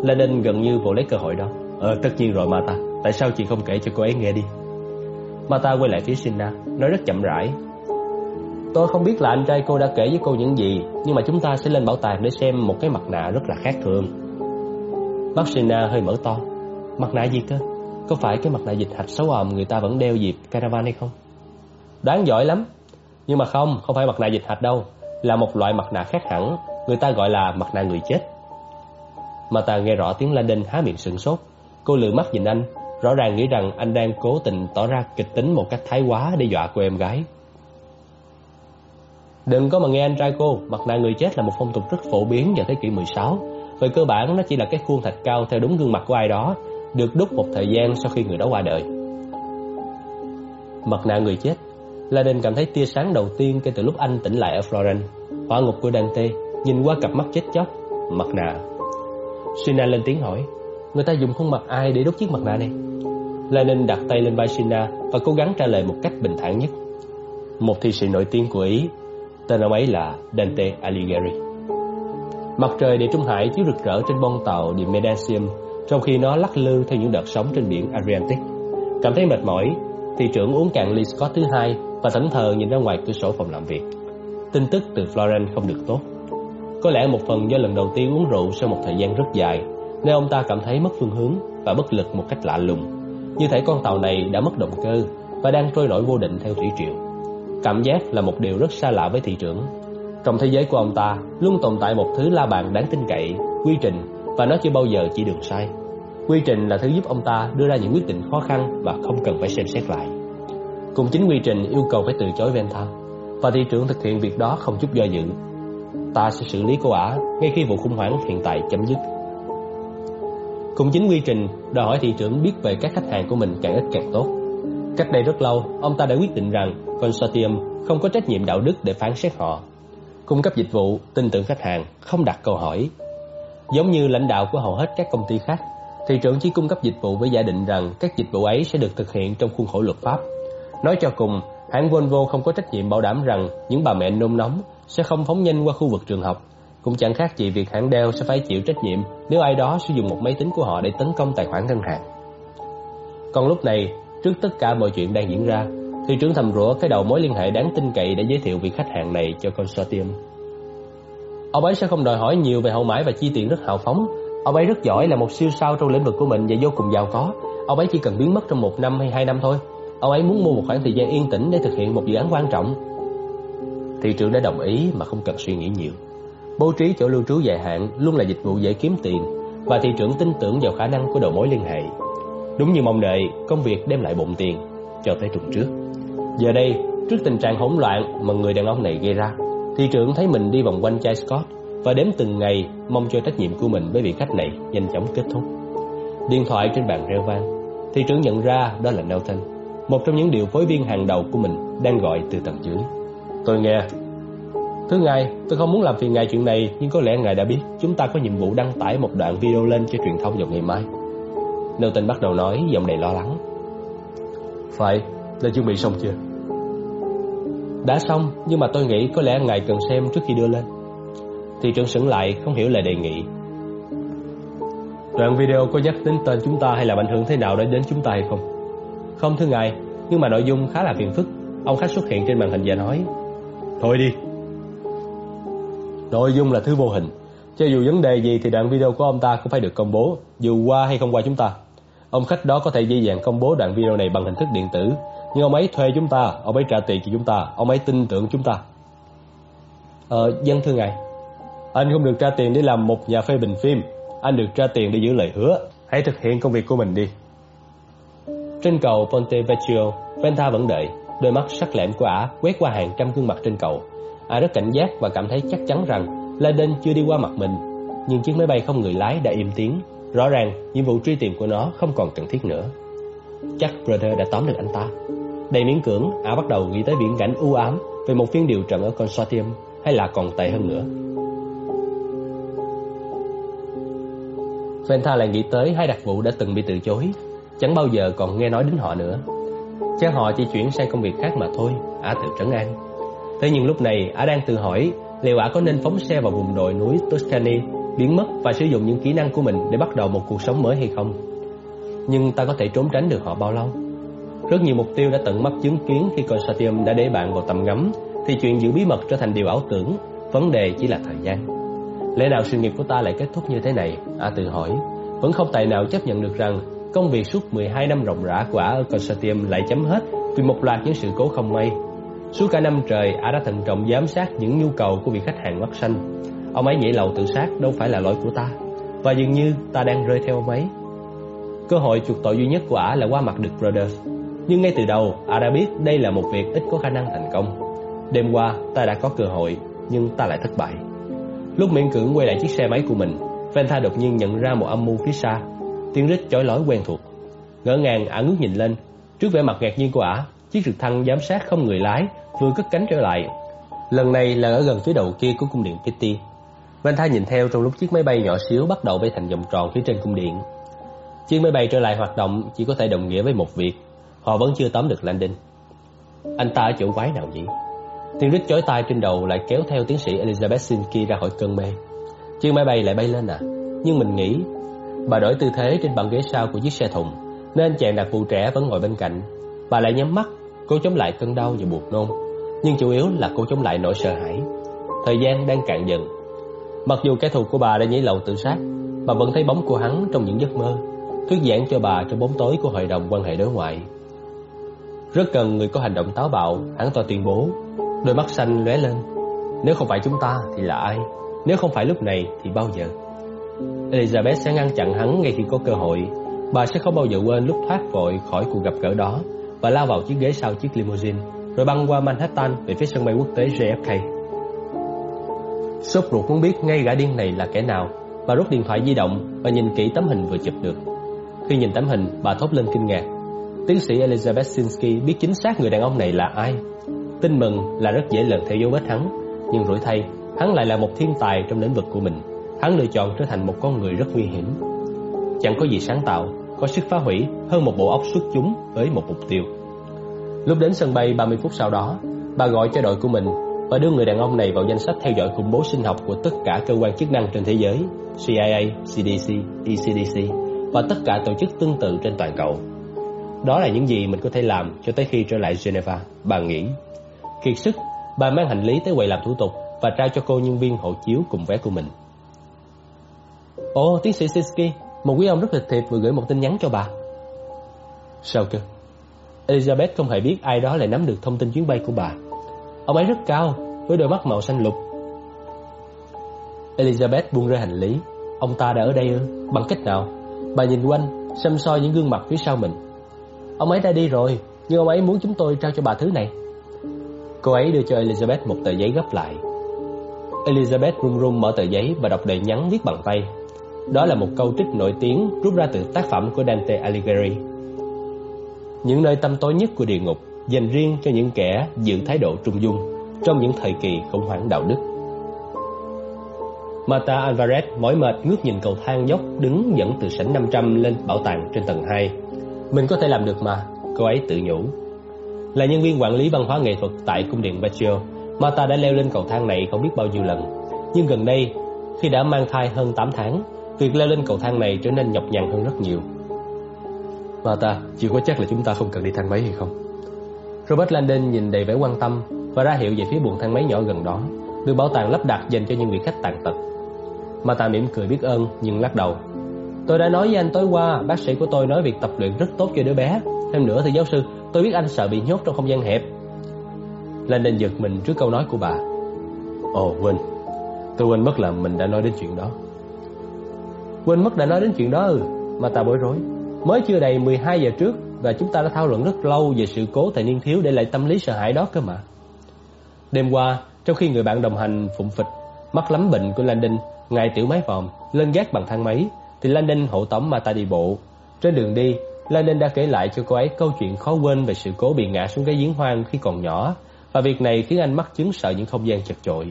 Landon gần như vội lấy cơ hội đó. Ờ, tất nhiên rồi Mata. Tại sao chị không kể cho cô ấy nghe đi? Mata quay lại phía Sina, nói rất chậm rãi. Tôi không biết là anh trai cô đã kể với cô những gì, nhưng mà chúng ta sẽ lên bảo tàng để xem một cái mặt nạ rất là khác thường. Bác Sina hơi mở to. Mặt nạ gì cơ? Có phải cái mặt nạ dịch hạch xấu ồm người ta vẫn đeo dịp caravan hay không? Đáng giỏi lắm. Nhưng mà không, không phải mặt nạ dịch hạch đâu, là một loại mặt nạ khác hẳn, người ta gọi là mặt nạ người chết. Mà ta nghe rõ tiếng Laden há miệng sửng sốt. Cô lừa mắt nhìn anh, rõ ràng nghĩ rằng anh đang cố tình tỏ ra kịch tính một cách thái quá để dọa cô em gái. Đừng có mà nghe anh trai cô, mặt nạ người chết là một phong tục rất phổ biến vào thế kỷ 16. Về cơ bản nó chỉ là cái khuôn thạch cao theo đúng gương mặt của ai đó, được đúc một thời gian sau khi người đó qua đời. Mặt nạ người chết Laden cảm thấy tia sáng đầu tiên kể từ lúc anh tỉnh lại ở Florence. Hỏa ngục của Dante nhìn qua cặp mắt chết chóc, mặt nạ. Sina lên tiếng hỏi, người ta dùng khuôn mặt ai để đúc chiếc mặt nạ này? Lenin đặt tay lên vai Sina và cố gắng trả lời một cách bình thản nhất. Một thi sĩ nổi tiếng của Ý, tên ông ấy là Dante Alighieri. Mặt trời địa Trung Hải chiếu rực rỡ trên bông tàu The Medasium trong khi nó lắc lư theo những đợt sóng trên biển Adriatic. Cảm thấy mệt mỏi, thị trưởng uống cạn ly Scott thứ hai và thẫn thờ nhìn ra ngoài cửa sổ phòng làm việc. Tin tức từ Florence không được tốt. Có lẽ một phần do lần đầu tiên uống rượu sau một thời gian rất dài, nên ông ta cảm thấy mất phương hướng và bất lực một cách lạ lùng. Như thể con tàu này đã mất động cơ và đang trôi nổi vô định theo thủy triều. Cảm giác là một điều rất xa lạ với thị trưởng. Trong thế giới của ông ta luôn tồn tại một thứ la bàn đáng tin cậy, quy trình và nó chưa bao giờ chỉ đường sai. Quy trình là thứ giúp ông ta đưa ra những quyết định khó khăn và không cần phải xem xét lại. Cùng chính quy trình yêu cầu phải từ chối Venta và thị trưởng thực hiện việc đó không chút do dự. Ta sẽ xử lý cô ả ngay khi vụ khủng hoảng hiện tại chấm dứt. Cùng chính quy trình đòi hỏi thị trưởng biết về các khách hàng của mình càng ít càng tốt. Cách đây rất lâu, ông ta đã quyết định rằng consortium không có trách nhiệm đạo đức để phán xét họ. Cung cấp dịch vụ, tin tưởng khách hàng, không đặt câu hỏi. Giống như lãnh đạo của hầu hết các công ty khác, thị trưởng chỉ cung cấp dịch vụ với giả định rằng các dịch vụ ấy sẽ được thực hiện trong khuôn khổ luật pháp. Nói cho cùng, hãng Volvo không có trách nhiệm bảo đảm rằng những bà mẹ nôn nóng sẽ không phóng nhanh qua khu vực trường học. Cũng chẳng khác gì việc hãng Dell sẽ phải chịu trách nhiệm nếu ai đó sử dụng một máy tính của họ để tấn công tài khoản ngân hàng. Còn lúc này, trước tất cả mọi chuyện đang diễn ra, thị trưởng thầm rủa cái đầu mối liên hệ đáng tin cậy để giới thiệu vị khách hàng này cho consortium. Ông ấy sẽ không đòi hỏi nhiều về hậu mãi và chi tiền rất hào phóng. Ông ấy rất giỏi là một siêu sao trong lĩnh vực của mình và vô cùng giàu có. Ông ấy chỉ cần biến mất trong một năm hay hai năm thôi. Ông ấy muốn mua một khoảng thời gian yên tĩnh để thực hiện một dự án quan trọng. Thị trưởng đã đồng ý mà không cần suy nghĩ nhiều. Bố trí chỗ lưu trú dài hạn luôn là dịch vụ dễ kiếm tiền và thị trưởng tin tưởng vào khả năng của đầu mối liên hệ. Đúng như mong đợi, công việc đem lại bộn tiền cho tới tuần trước. Giờ đây, trước tình trạng hỗn loạn mà người đàn ông này gây ra, thị trưởng thấy mình đi vòng quanh chai Scott và đếm từng ngày mong cho trách nhiệm của mình với vị khách này nhanh chóng kết thúc. Điện thoại trên bàn reo vang, thị trưởng nhận ra đó là Nelson, một trong những điều phối viên hàng đầu của mình đang gọi từ tầng dưới. Tôi nghe. Thưa ngài, tôi không muốn làm phiền ngài chuyện này, nhưng có lẽ ngài đã biết chúng ta có nhiệm vụ đăng tải một đoạn video lên cho truyền thông vào ngày mai. Nelton bắt đầu nói giọng đầy lo lắng. Phải, Đã chuẩn bị xong chưa? Đã xong, nhưng mà tôi nghĩ có lẽ ngài cần xem trước khi đưa lên. Thị trưởng sững lại, không hiểu lời đề nghị. Đoạn video có nhắc đến tên chúng ta hay làm ảnh hưởng thế nào đến đến chúng ta hay không? Không thưa ngài, nhưng mà nội dung khá là phiền phức. Ông khách xuất hiện trên màn hình và nói Thôi đi Nội dung là thứ vô hình. Cho dù vấn đề gì thì đoạn video của ông ta cũng phải được công bố Dù qua hay không qua chúng ta. Ông khách đó có thể dễ dàng công bố đoạn video này bằng hình thức điện tử. Nhưng ông ấy thuê chúng ta Ông ấy trả tiền cho chúng ta Ông ấy tin tưởng chúng ta. Ờ, dân thưa ngài Anh không được trả tiền để làm một nhà phê bình phim. Anh được trả tiền để giữ lời hứa. Hãy thực hiện công việc của mình đi. Trên cầu Ponte Vecchio Venta vẫn đợi. Đôi mắt sắc lẹm của ả quét qua hàng trăm gương mặt trên cầu. Ả rất cảnh giác và cảm thấy chắc chắn rằng Laden chưa đi qua mặt mình. Nhưng chiếc máy bay không người lái đã im tiếng. Rõ ràng nhiệm vụ truy tìm của nó không còn cần thiết nữa. Chắc Brother đã tóm được anh ta. Đầy miễn cưỡng, ả bắt đầu nghĩ tới viễn cảnh u ám về một phiên điều trần ở consortium hay là còn tệ hơn nữa. Venta lại nghĩ tới hai đặc vụ đã từng bị từ chối, chẳng bao giờ còn nghe nói đến họ nữa. Chắc họ chỉ chuyển sang công việc khác mà thôi Ả tự trấn an Thế nhưng lúc này Ả đang tự hỏi Liệu Ả có nên phóng xe vào vùng đồi núi Tuscany, Biến mất và sử dụng những kỹ năng của mình Để bắt đầu một cuộc sống mới hay không? Nhưng ta có thể trốn tránh được họ bao lâu? Rất nhiều mục tiêu đã tận mắt chứng kiến Khi consortium đã để bạn vào tầm ngắm, Thì chuyện giữ bí mật trở thành điều ảo tưởng, Vấn đề chỉ là thời gian. Lẽ nào sự nghiệp của ta lại kết thúc như thế này? Ả tự hỏi. Vẫn không tài nào chấp nhận được rằng Công việc suốt 12 năm rộng rã của ả ở consortium lại chấm hết vì một loạt những sự cố không may. Suốt cả năm trời, ả đã thận trọng giám sát những nhu cầu của vị khách hàng mắt xanh. Ông ấy nhảy lầu tự sát đâu phải là lỗi của ta, và dường như ta đang rơi theo ông ấy. Cơ hội chuộc tội duy nhất của ả là qua mặt được Brothers. Nhưng ngay từ đầu, ả đã biết đây là một việc ít có khả năng thành công. Đêm qua, ta đã có cơ hội, nhưng ta lại thất bại. Lúc miễn cưỡng quay lại chiếc xe máy của mình, Venta đột nhiên nhận ra một âm mưu phía xa tiếng rít chói lói quen thuộc. Ngỡ ngàng ả ngước nhìn lên, trước vẻ mặt ngạc nhiên của ả, chiếc trực thăng giám sát không người lái vừa cất cánh trở lại. Lần này là ở gần phía đầu kia của cung điện Kitty. Vanta nhìn theo trong lúc chiếc máy bay nhỏ xíu bắt đầu bay thành vòng tròn phía trên cung điện. Chiếc máy bay trở lại hoạt động chỉ có thể đồng nghĩa với một việc, họ vẫn chưa tóm được landing. Anh ta ở chỗ quái nào vậy? Tiếng rít chói tai trên đầu lại kéo theo tiến sĩ Elizabeth Sinki ra khỏi cơn mê. Chiếc máy bay lại bay lên à? Nhưng mình nghĩ Bà đổi tư thế trên băng ghế sau của chiếc xe thùng Nên chàng đặc vụ trẻ vẫn ngồi bên cạnh Bà lại nhắm mắt cô chống lại cơn đau và buộc nôn. Nhưng chủ yếu là cô chống lại nỗi sợ hãi. Thời gian đang cạn dần. Mặc dù kẻ thù của bà đã nhảy lầu tự sát, Bà vẫn thấy bóng của hắn trong những giấc mơ, Thuyết giảng cho bà trong bóng tối của hội đồng quan hệ đối ngoại. Rất cần người có hành động táo bạo, Hắn to tuyên bố. Đôi mắt xanh lóe lên. Nếu không phải chúng ta thì là ai? Nếu không phải lúc này thì bao giờ? Elizabeth sẽ ngăn chặn hắn ngay khi có cơ hội. Bà sẽ không bao giờ quên lúc thoát vội khỏi cuộc gặp gỡ đó và lao vào chiếc ghế sau chiếc limousine, rồi băng qua Manhattan về phía sân bay quốc tế JFK. Sốt ruột muốn biết ngay gã điên này là kẻ nào. Bà rút điện thoại di động và nhìn kỹ tấm hình vừa chụp được. Khi nhìn tấm hình, bà thốt lên kinh ngạc. Tiến sĩ Elizabeth Sinsky biết chính xác người đàn ông này là ai. Tin mừng là rất dễ lần theo dấu vết hắn, nhưng rủi thay, hắn lại là một thiên tài trong lĩnh vực của mình hắn lựa chọn trở thành một con người rất nguy hiểm. Chẳng có gì sáng tạo, có sức phá hủy hơn một bộ óc xuất chúng với một mục tiêu. Lúc đến sân bay 30 phút sau đó, bà gọi cho đội của mình và đưa người đàn ông này vào danh sách theo dõi khủng bố sinh học của tất cả cơ quan chức năng trên thế giới, CIA, CDC, ECDC và tất cả tổ chức tương tự trên toàn cầu. Đó là những gì mình có thể làm cho tới khi trở lại Geneva, bà nghĩ. Kiệt sức, bà mang hành lý tới quầy làm thủ tục và trao cho cô nhân viên hộ chiếu cùng vé của mình. Ồ, tiến sĩ Siski một quý ông rất lịch thiệp vừa gửi một tin nhắn cho bà. Sao cơ? Elizabeth không hề biết ai đó lại nắm được thông tin chuyến bay của bà. Ông ấy rất cao, với đôi mắt màu xanh lục. Elizabeth buông rơi hành lý. Ông ta đã ở đây ư? Bằng cách nào? Bà nhìn quanh, xăm soi những gương mặt phía sau mình. Ông ấy đã đi rồi, nhưng ông ấy muốn chúng tôi trao cho bà thứ này. Cô ấy đưa cho Elizabeth một tờ giấy gấp lại. Elizabeth run run mở tờ giấy và đọc đầy nhắn viết bằng tay. Đó là một câu trích nổi tiếng rút ra từ tác phẩm của Dante Alighieri. Những nơi tâm tối nhất của địa ngục dành riêng cho những kẻ giữ thái độ trung dung trong những thời kỳ khủng hoảng đạo đức. Mata Alvarez mỏi mệt ngước nhìn cầu thang dốc đứng dẫn từ sảnh 500 lên bảo tàng trên tầng 2. Mình có thể làm được mà, cô ấy tự nhủ. Là nhân viên quản lý văn hóa nghệ thuật tại cung điện Vecchio, Mata đã leo lên cầu thang này không biết bao nhiêu lần. Nhưng gần đây, khi đã mang thai hơn 8 tháng, việc leo lên cầu thang này trở nên nhọc nhằn hơn rất nhiều. Marta, chị có chắc là chúng ta không cần đi thang máy hay không? Robert Landon nhìn đầy vẻ quan tâm và ra hiệu về phía buồng thang máy nhỏ gần đó, được bảo tàng lắp đặt dành cho những vị khách tàn tật. Marta mỉm cười biết ơn nhưng lắc đầu. Tôi đã nói với anh tối qua, bác sĩ của tôi nói việc tập luyện rất tốt cho đứa bé. Thêm nữa thì giáo sư, tôi biết anh sợ bị nhốt trong không gian hẹp. Landon giật mình trước câu nói của bà. Ồ quên, tôi quên mất là mình đã nói đến chuyện đó. Quên mất đã nói đến chuyện đó ừ, mà ta bối rối. Mới chưa đầy 12 giờ trước và chúng ta đã thảo luận rất lâu về sự cố thời niên thiếu để lại tâm lý sợ hãi đó cơ mà. Đêm qua, trong khi người bạn đồng hành phụng phịch, mắc lắm bệnh của Landon, ngài tiểu máy vòm, lên gác bằng thang máy, thì Landon hộ tống Mata đi bộ. Trên đường đi, Landon đã kể lại cho cô ấy câu chuyện khó quên về sự cố bị ngã xuống cái giếng hoang khi còn nhỏ, và việc này khiến anh mắc chứng sợ những không gian chật chội.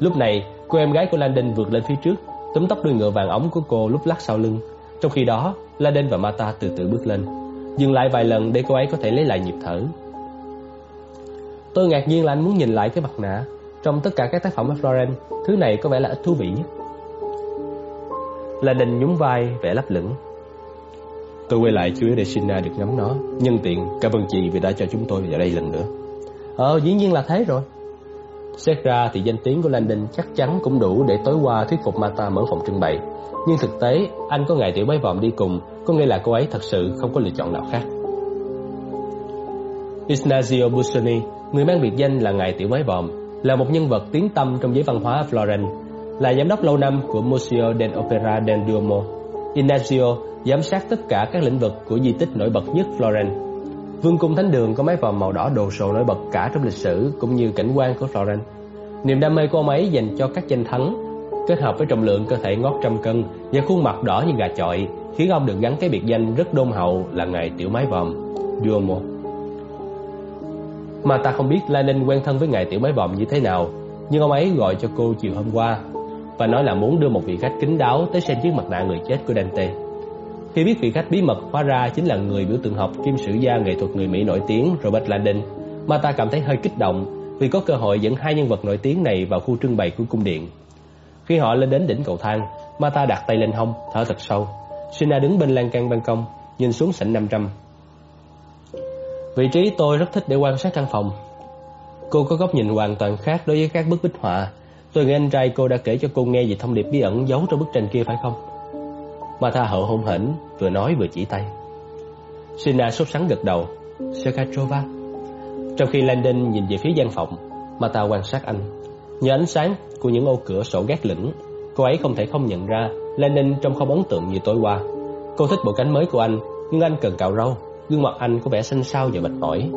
Lúc này, cô em gái của Landon vượt lên phía trước, túm tóc đuôi ngựa vàng ống của cô lúc lắc sau lưng. Trong khi đó, Laden và Mata từ từ bước lên, dừng lại vài lần để cô ấy có thể lấy lại nhịp thở. Tôi ngạc nhiên là anh muốn nhìn lại cái mặt nạ. Trong tất cả các tác phẩm của Florence, thứ này có vẻ là ít thú vị nhất. Laden nhún vai, vẻ lấp lửng. Tôi quay lại chú ý để Sina được ngắm nó. Nhân tiện, cảm ơn chị vì đã cho chúng tôi vào đây lần nữa. Ờ, dĩ nhiên là thế rồi. Xét ra thì danh tiếng của Landon chắc chắn cũng đủ để tối qua thuyết phục Mata mở phòng trưng bày. Nhưng thực tế, anh có ngày tiểu bái vòm đi cùng, có nghĩa là cô ấy thật sự không có lựa chọn nào khác. Ignazio Busoni, người mang biệt danh là ngài tiểu bái vòm, là một nhân vật tiếng tăm trong giới văn hóa Florence, là giám đốc lâu năm của Museo dell'Opera del Duomo. Ignazio giám sát tất cả các lĩnh vực của di tích nổi bật nhất Florence Vương cung thánh đường có mái vòm màu đỏ đồ sộ nổi bật cả trong lịch sử cũng như cảnh quan của Florence. Niềm đam mê của ông ấy dành cho các danh thắng, kết hợp với trọng lượng cơ thể ngót trăm cân và khuôn mặt đỏ như gà chọi, khiến ông được gắn cái biệt danh rất đôn hậu là ngài tiểu mái vòm, Duomo. Mà ta không biết Lenin quen thân với ngài tiểu mái vòm như thế nào, nhưng ông ấy gọi cho cô chiều hôm qua và nói là muốn đưa một vị khách kính đáo tới xem chiếc mặt nạ người chết của Dante. Khi biết vị khách bí mật hóa ra chính là người biểu tượng học kim sử gia nghệ thuật người Mỹ nổi tiếng Robert Landon, Mata cảm thấy hơi kích động vì có cơ hội dẫn hai nhân vật nổi tiếng này vào khu trưng bày của cung điện. Khi họ lên đến đỉnh cầu thang, Mata đặt tay lên hông, thở thật sâu. Sina đứng bên lan can ban công, nhìn xuống sảnh 500. Vị trí tôi rất thích để quan sát căn phòng. Cô có góc nhìn hoàn toàn khác đối với các bức bích họa. Tôi nghe anh trai cô đã kể cho cô nghe về thông điệp bí ẩn giấu trong bức tranh kia phải không? Mà tha hậu hôn hỉnh Vừa nói vừa chỉ tay. Sina sốt sắng gật đầu. Sekatrova Trong khi Landon nhìn về phía gian phòng Mata quan sát anh. Nhờ ánh sáng của những ô cửa sổ gác lửng Cô ấy không thể không nhận ra Landon trông không ấn tượng như tối qua. Cô thích bộ cánh mới của anh Nhưng anh cần cạo râu Gương mặt anh có vẻ xanh xao và mệt mỏi.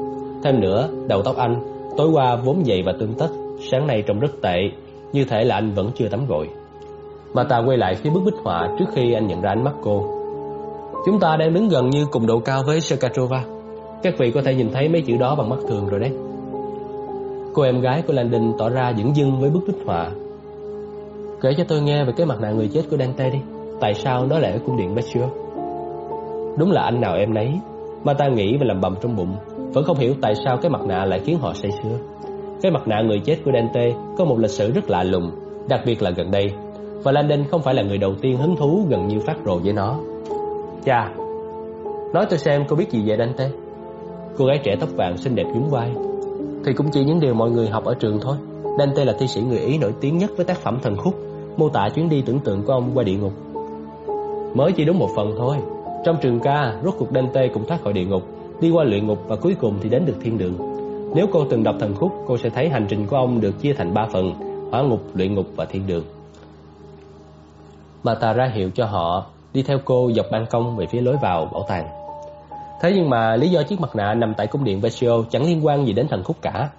Thêm nữa, đầu tóc anh Tối qua vốn dày và tương tất Sáng nay trông rất tệ Như thể là anh vẫn chưa tắm gội mà ta quay lại phía bức bích họa trước khi anh nhận ra ánh mắt cô. Chúng ta đang đứng gần như cùng độ cao với Sakatrova. Các vị có thể nhìn thấy mấy chữ đó bằng mắt thường rồi đấy. Cô em gái của Landon tỏ ra dững dưng với bức bích họa. Kể cho tôi nghe về cái mặt nạ người chết của Dante đi. Tại sao nó lại ở cung điện Baccio? Đúng là anh nào em nấy. Mà ta nghĩ và làm bầm trong bụng. Vẫn không hiểu tại sao cái mặt nạ lại khiến họ say sưa. Cái mặt nạ người chết của Dante có một lịch sử rất lạ lùng, đặc biệt là gần đây và Landon không phải là người đầu tiên hứng thú gần như phát rồ với nó. Chà, nói tôi xem cô biết gì về Dante. Cô gái trẻ tóc vàng xinh đẹp nhún vai. Thì cũng chỉ những điều mọi người học ở trường thôi. Dante là thi sĩ người Ý nổi tiếng nhất với tác phẩm thần khúc, mô tả chuyến đi tưởng tượng của ông qua địa ngục. Mới chỉ đúng một phần thôi. Trong trường ca, rốt cuộc Dante cũng thoát khỏi địa ngục, đi qua luyện ngục và cuối cùng thì đến được thiên đường. Nếu cô từng đọc thần khúc, cô sẽ thấy hành trình của ông được chia thành ba phần: hỏa ngục, luyện ngục và thiên đường mà ta ra hiệu cho họ đi theo cô dọc ban công về phía lối vào bảo tàng. Thế nhưng mà lý do chiếc mặt nạ nằm tại cung điện Vecchio chẳng liên quan gì đến thần khúc cả.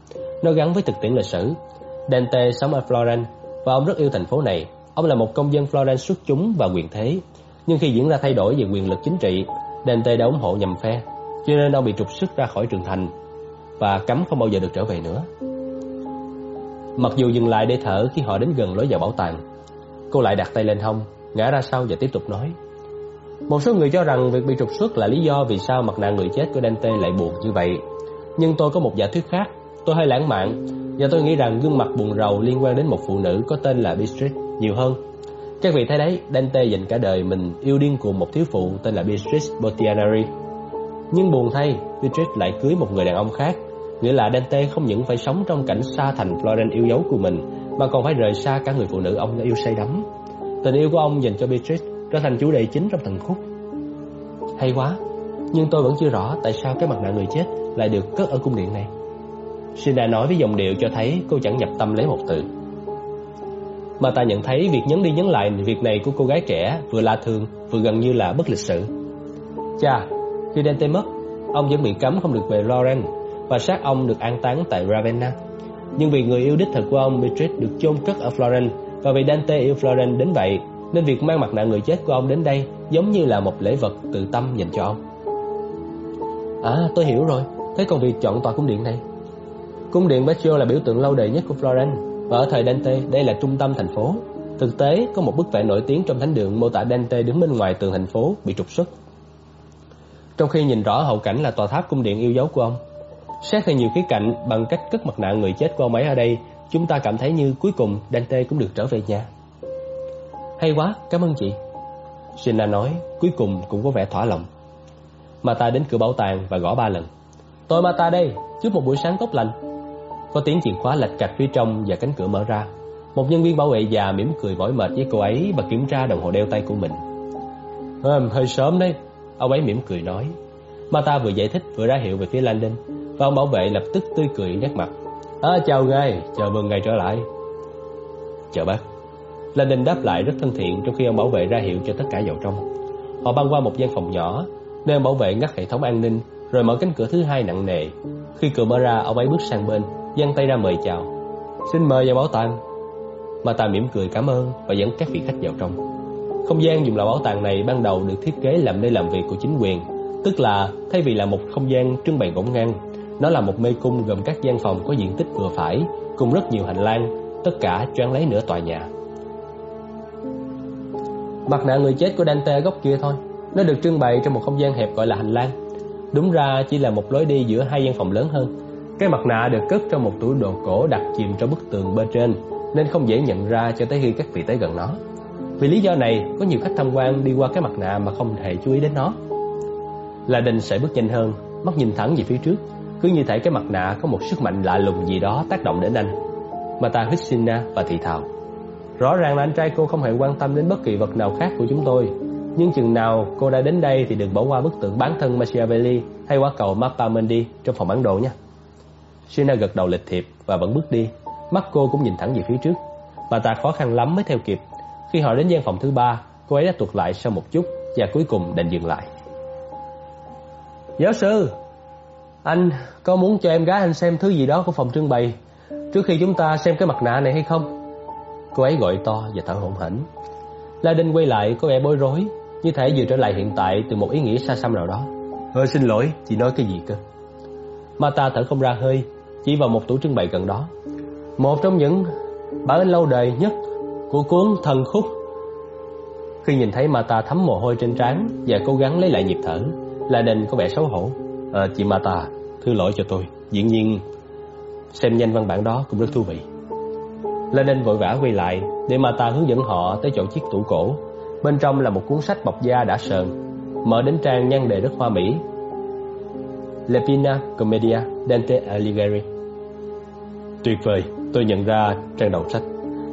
Nó gắn với thực tiễn lịch sử. Dante sống ở Florence và ông rất yêu thành phố này. Ông là một công dân Florence xuất chúng và quyền thế. Nhưng khi diễn ra thay đổi về quyền lực chính trị, Dante đã ủng hộ nhầm phe, cho nên ông bị trục xuất ra khỏi trường thành và cấm không bao giờ được trở về nữa. Mặc dù dừng lại để thở khi họ đến gần lối vào bảo tàng, cô lại đặt tay lên hông ngã ra sau và tiếp tục nói. Một số người cho rằng việc bị trục xuất là lý do vì sao mặt nạ người chết của Dante lại buồn như vậy. Nhưng tôi có một giả thuyết khác. Tôi hơi lãng mạn và tôi nghĩ rằng gương mặt buồn rầu liên quan đến một phụ nữ có tên là Beatrice nhiều hơn. Các vị thấy đấy, Dante dành cả đời mình yêu điên cuồng một thiếu phụ tên là Beatrice Bottianari. Nhưng buồn thay, Beatrice lại cưới một người đàn ông khác, nghĩa là Dante không những phải sống trong cảnh xa thành Florence yêu dấu của mình, mà còn phải rời xa cả người phụ nữ ông đã yêu say đắm. Tình yêu của ông dành cho Beatrice trở thành chủ đề chính trong từng khúc. Hay quá, nhưng tôi vẫn chưa rõ tại sao cái mặt nạ người chết lại được cất ở cung điện này. Shinda nói với giọng điệu cho thấy cô chẳng nhập tâm lấy một từ. Mà ta nhận thấy việc nhấn đi nhấn lại việc này của cô gái trẻ vừa la thường vừa gần như là bất lịch sự. Cha, khi Dante mất, ông vẫn bị cấm không được về Loren và xác ông được an táng tại Ravenna. Nhưng vì người yêu đích thực của ông Beatrice được chôn cất ở Florence và vì Dante yêu Florence đến vậy nên việc mang mặt nạ người chết của ông đến đây giống như là một lễ vật tự tâm dành cho ông. À, tôi hiểu rồi. Thế còn việc chọn tòa cung điện này? Cung điện Baccio là biểu tượng lâu đời nhất của Florence và ở thời Dante đây là trung tâm thành phố. Thực tế, có một bức vẽ nổi tiếng trong thánh đường mô tả Dante đứng bên ngoài tường thành phố bị trục xuất. Trong khi nhìn rõ hậu cảnh là tòa tháp cung điện yêu dấu của ông. Xét theo nhiều khía cạnh bằng cách cất mặt nạ người chết qua máy ở đây, chúng ta cảm thấy như cuối cùng Dante cũng được trở về nhà. Hay quá, cảm ơn chị. Sina nói, cuối cùng cũng có vẻ thỏa lòng. Mata đến cửa bảo tàng và gõ ba lần. Tôi Mata đây, chúc một buổi sáng tốt lành. Có tiếng chìa khóa lạch cạch phía trong và cánh cửa mở ra. Một nhân viên bảo vệ già mỉm cười mỏi mệt với cô ấy và kiểm tra đồng hồ đeo tay của mình. À, hơi sớm đấy, ông ấy mỉm cười nói. Mata vừa giải thích vừa ra hiệu về phía Landon và ông bảo vệ lập tức tươi cười nét mặt. À, chào ngài, chào mừng ngài trở lại. Chào bác. Landon đáp lại rất thân thiện trong khi ông bảo vệ ra hiệu cho tất cả vào trong. Họ băng qua một gian phòng nhỏ, nơi ông bảo vệ ngắt hệ thống an ninh, rồi mở cánh cửa thứ hai nặng nề. Khi cửa mở ra, ông ấy bước sang bên, giang tay ra mời chào. Xin mời vào bảo tàng. Mà ta mỉm cười cảm ơn và dẫn các vị khách vào trong. Không gian dùng là bảo tàng này ban đầu được thiết kế làm nơi làm việc của chính quyền, tức là thay vì là một không gian trưng bày ngổn ngang, nó là một mê cung gồm các gian phòng có diện tích vừa phải, cùng rất nhiều hành lang, tất cả choán lấy nửa tòa nhà. Mặt nạ người chết của Dante ở góc kia thôi Nó được trưng bày trong một không gian hẹp gọi là hành lang. Đúng ra chỉ là một lối đi giữa hai gian phòng lớn hơn. Cái mặt nạ được cất trong một tủ đồ cổ đặt chìm trong bức tường bên trên Nên không dễ nhận ra cho tới khi các vị tới gần nó. Vì lý do này, có nhiều khách tham quan đi qua cái mặt nạ mà không hề chú ý đến nó. La Đình sẽ bước nhanh hơn, mắt nhìn thẳng về phía trước. Cứ như thể cái mặt nạ có một sức mạnh lạ lùng gì đó tác động đến anh. Mà ta hít Sina và thì thào Rõ ràng là anh trai cô không hề quan tâm đến bất kỳ vật nào khác của chúng tôi. Nhưng chừng nào cô đã đến đây thì đừng bỏ qua bức tượng bán thân Machiavelli hay quả cầu Mapamundi trong phòng bán đồ nha. Sina gật đầu lịch thiệp và vẫn bước đi. Mắt cô cũng nhìn thẳng về phía trước. Bà ta khó khăn lắm mới theo kịp. Khi họ đến gian phòng thứ ba, Cô ấy đã tuột lại sau một chút Và cuối cùng đành dừng lại. Giáo sư! Anh có muốn cho em gái anh xem thứ gì đó của phòng trưng bày Trước khi chúng ta xem cái mặt nạ này hay không Cô ấy gọi to và thở hổn hển. La Đinh quay lại có vẻ bối rối, như thể vừa trở lại hiện tại từ một ý nghĩ xa xăm nào đó. Hơi xin lỗi, chị nói cái gì cơ? Mata thở không ra hơi, chỉ vào một tủ trưng bày gần đó. Một trong những bản lâu đời nhất của cuốn Thần Khúc. Khi nhìn thấy Mata thấm mồ hôi trên trán và cố gắng lấy lại nhịp thở, La Đinh có vẻ xấu hổ. À, chị Mata, thứ lỗi cho tôi. Dĩ nhiên, xem nhanh văn bản đó cũng rất thú vị. Lenin vội vã quay lại để Mata hướng dẫn họ tới chỗ chiếc tủ cổ. Bên trong là một cuốn sách bọc da đã sờn, mở đến trang nhan đề rất hoa mỹ. Lepina Commedia Dante Alighieri. Tuyệt vời, tôi nhận ra trang đầu sách.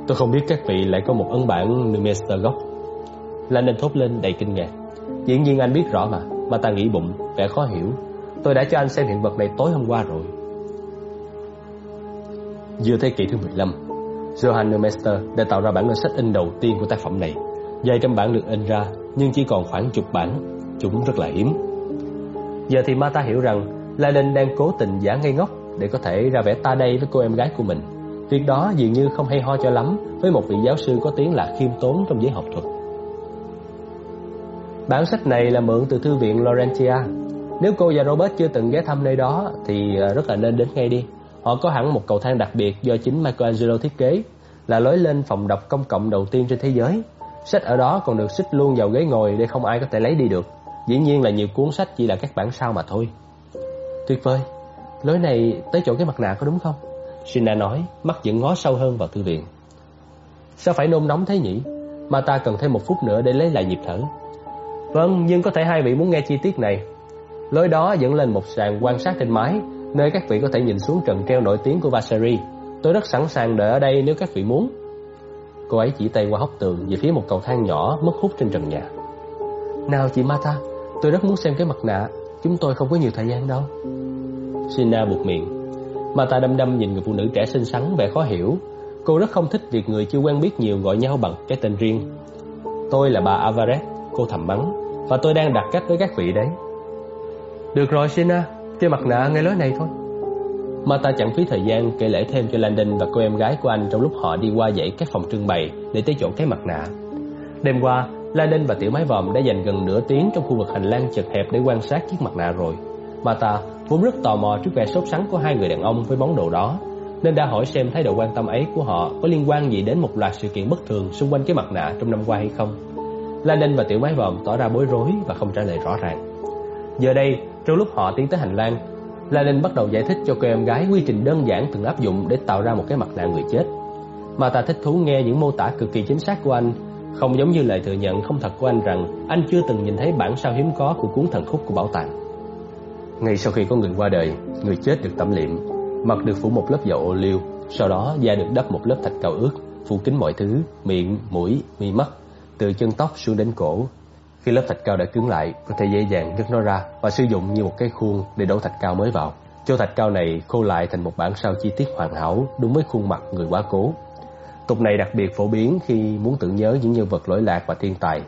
Tôi không biết các vị lại có một ấn bản Numester gốc. Lenin thốt lên đầy kinh ngạc. Dĩ nhiên anh biết rõ mà, mà ta nghĩ bụng, vẻ khó hiểu. Tôi đã cho anh xem hiện vật này tối hôm qua rồi. Giữa thế kỷ thứ 15, Johann Neumeister đã tạo ra bản ngân sách in đầu tiên của tác phẩm này. Dài trăm bản được in ra, nhưng chỉ còn khoảng chục bản, chúng rất là hiếm. Giờ thì mata hiểu rằng Lenin đang cố tình giả ngây ngốc để có thể ra vẻ ta đây với cô em gái của mình. Việc đó dường như không hay ho cho lắm với một vị giáo sư có tiếng là khiêm tốn trong giới học thuật. Bản sách này là mượn từ thư viện Laurentia. Nếu cô và Robert chưa từng ghé thăm nơi đó thì ờ, rất là nên đến ngay đi. Họ có hẳn một cầu thang đặc biệt do chính Michelangelo thiết kế, là lối lên phòng đọc công cộng đầu tiên trên thế giới. Sách ở đó còn được xích luôn vào ghế ngồi để không ai có thể lấy đi được. Dĩ nhiên là nhiều cuốn sách chỉ là các bản sao mà thôi. Tuyệt vời. Lối này tới chỗ cái mặt nạ có đúng không? Sina nói, mắt vẫn ngó sâu hơn vào thư viện. Sao phải nôn nóng thế nhỉ? Mà ta cần thêm một phút nữa để lấy lại nhịp thở. Vâng, nhưng có thể hai vị muốn nghe chi tiết này. Lối đó dẫn lên một sàn quan sát trên mái, nơi các vị có thể nhìn xuống trận treo nổi tiếng của Vasari. Tôi rất sẵn sàng đợi ở đây nếu các vị muốn. Cô ấy chỉ tay qua hốc tường về phía một cầu thang nhỏ mất hút trên trần nhà. Nào chị Mata, tôi rất muốn xem cái mặt nạ, chúng tôi không có nhiều thời gian đâu. Sina buộc miệng. Mata đăm đăm nhìn người phụ nữ trẻ xinh xắn vẻ khó hiểu. Cô rất không thích việc người chưa quen biết nhiều gọi nhau bằng cái tên riêng. Tôi là bà Alvarez, cô thầm mắng, và tôi đang đặt cách với các vị đấy. Được rồi Sina, cái mặt nạ ngay lối này thôi. Mata chẳng phí thời gian kể lễ thêm cho Landon và cô em gái của anh trong lúc họ đi qua dãy các phòng trưng bày để tới chỗ cái mặt nạ. Đêm qua, Landon và tiểu mái vòm đã dành gần nửa tiếng trong khu vực hành lang chật hẹp để quan sát chiếc mặt nạ rồi. Mata vốn rất tò mò trước vẻ sốt sắng của hai người đàn ông với món đồ đó, nên đã hỏi xem thái độ quan tâm ấy của họ có liên quan gì đến một loạt sự kiện bất thường xung quanh cái mặt nạ trong năm qua hay không. Landon và tiểu mái vòm tỏ ra bối rối và không trả lời rõ ràng. Giờ đây, trong lúc họ tiến tới hành lang, La Linh bắt đầu giải thích cho cô em gái quy trình đơn giản từng áp dụng để tạo ra một cái mặt nạ người chết. Mà ta thích thú nghe những mô tả cực kỳ chính xác của anh, không giống như lời thừa nhận không thật của anh rằng anh chưa từng nhìn thấy bản sao hiếm có của cuốn thần khúc của bảo tàng. Ngay sau khi có người qua đời, người chết được tẩm liệm, mặt được phủ một lớp dầu ô liu, sau đó da được đắp một lớp thạch cầu ướt, phủ kín mọi thứ, miệng, mũi, mi mắt, từ chân tóc xuống đến cổ, khi lớp thạch cao đã cứng lại, có thể dễ dàng nhấc nó ra và sử dụng như một cái khuôn để đổ thạch cao mới vào. Cho thạch cao này khô lại thành một bản sao chi tiết hoàn hảo đúng với khuôn mặt người quá cố. Tục này đặc biệt phổ biến khi muốn tưởng nhớ những nhân vật lỗi lạc và thiên tài.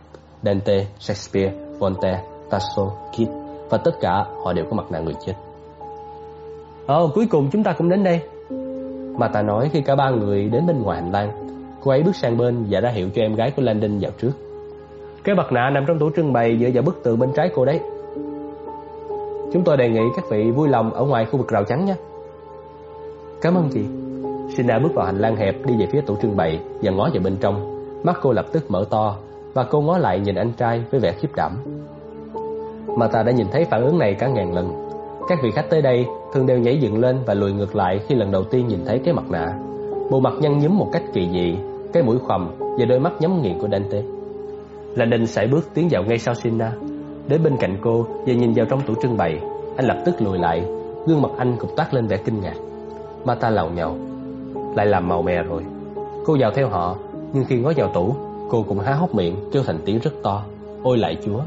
Dante, Shakespeare, Voltaire, Tasso, Keats và tất cả họ đều có mặt nạ người chết. Ồ, cuối cùng chúng ta cũng đến đây. Mà ta nói khi cả ba người đến bên ngoài hành lang, cô ấy bước sang bên và ra hiệu cho em gái của Landon vào trước. Cái mặt nạ nằm trong tủ trưng bày dựa vào bức tường bên trái cô đấy. Chúng tôi đề nghị các vị vui lòng ở ngoài khu vực rào chắn nhé. Cảm ơn chị. Sina bước vào hành lang hẹp đi về phía tủ trưng bày và ngó vào bên trong. Mắt cô lập tức mở to và cô ngó lại nhìn anh trai với vẻ khiếp đảm. Mà ta đã nhìn thấy phản ứng này cả ngàn lần. Các vị khách tới đây thường đều nhảy dựng lên và lùi ngược lại khi lần đầu tiên nhìn thấy cái mặt nạ. Bộ mặt nhăn nhúm một cách kỳ dị, cái mũi khoằm và đôi mắt nhắm nghiền của Dante. Lan Ninh sải bước tiến vào ngay sau Sina. Đến bên cạnh cô và nhìn vào trong tủ trưng bày, Anh lập tức lùi lại, Gương mặt anh cũng toát lên vẻ kinh ngạc. Mata lầu nhầu Lại làm màu mè rồi. Cô vào theo họ, Nhưng khi ngó vào tủ, Cô cũng há hốc miệng, kêu thành tiếng rất to, Ôi lại chúa.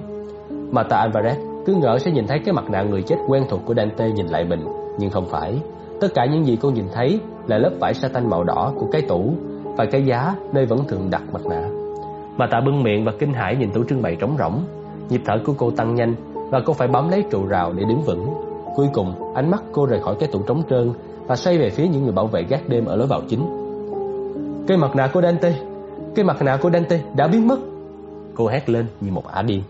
Mata Alvarez, cứ ngỡ sẽ nhìn thấy cái mặt nạ người chết quen thuộc của Dante nhìn lại mình, Nhưng không phải. Tất cả những gì cô nhìn thấy là lớp vải satin màu đỏ của cái tủ Và cái giá nơi vẫn thường đặt mặt nạ mà tạ bưng miệng và kinh hãi nhìn tủ trưng bày trống rỗng. Nhịp thở của cô tăng nhanh Và cô phải bám lấy trụ rào để đứng vững. Cuối cùng, ánh mắt cô rời khỏi cái tủ trống trơn Và xoay về phía những người bảo vệ gác đêm ở lối vào chính. Cái mặt nạ của Dante, Cái mặt nạ của Dante đã biến mất. Cô hét lên như một ả điên.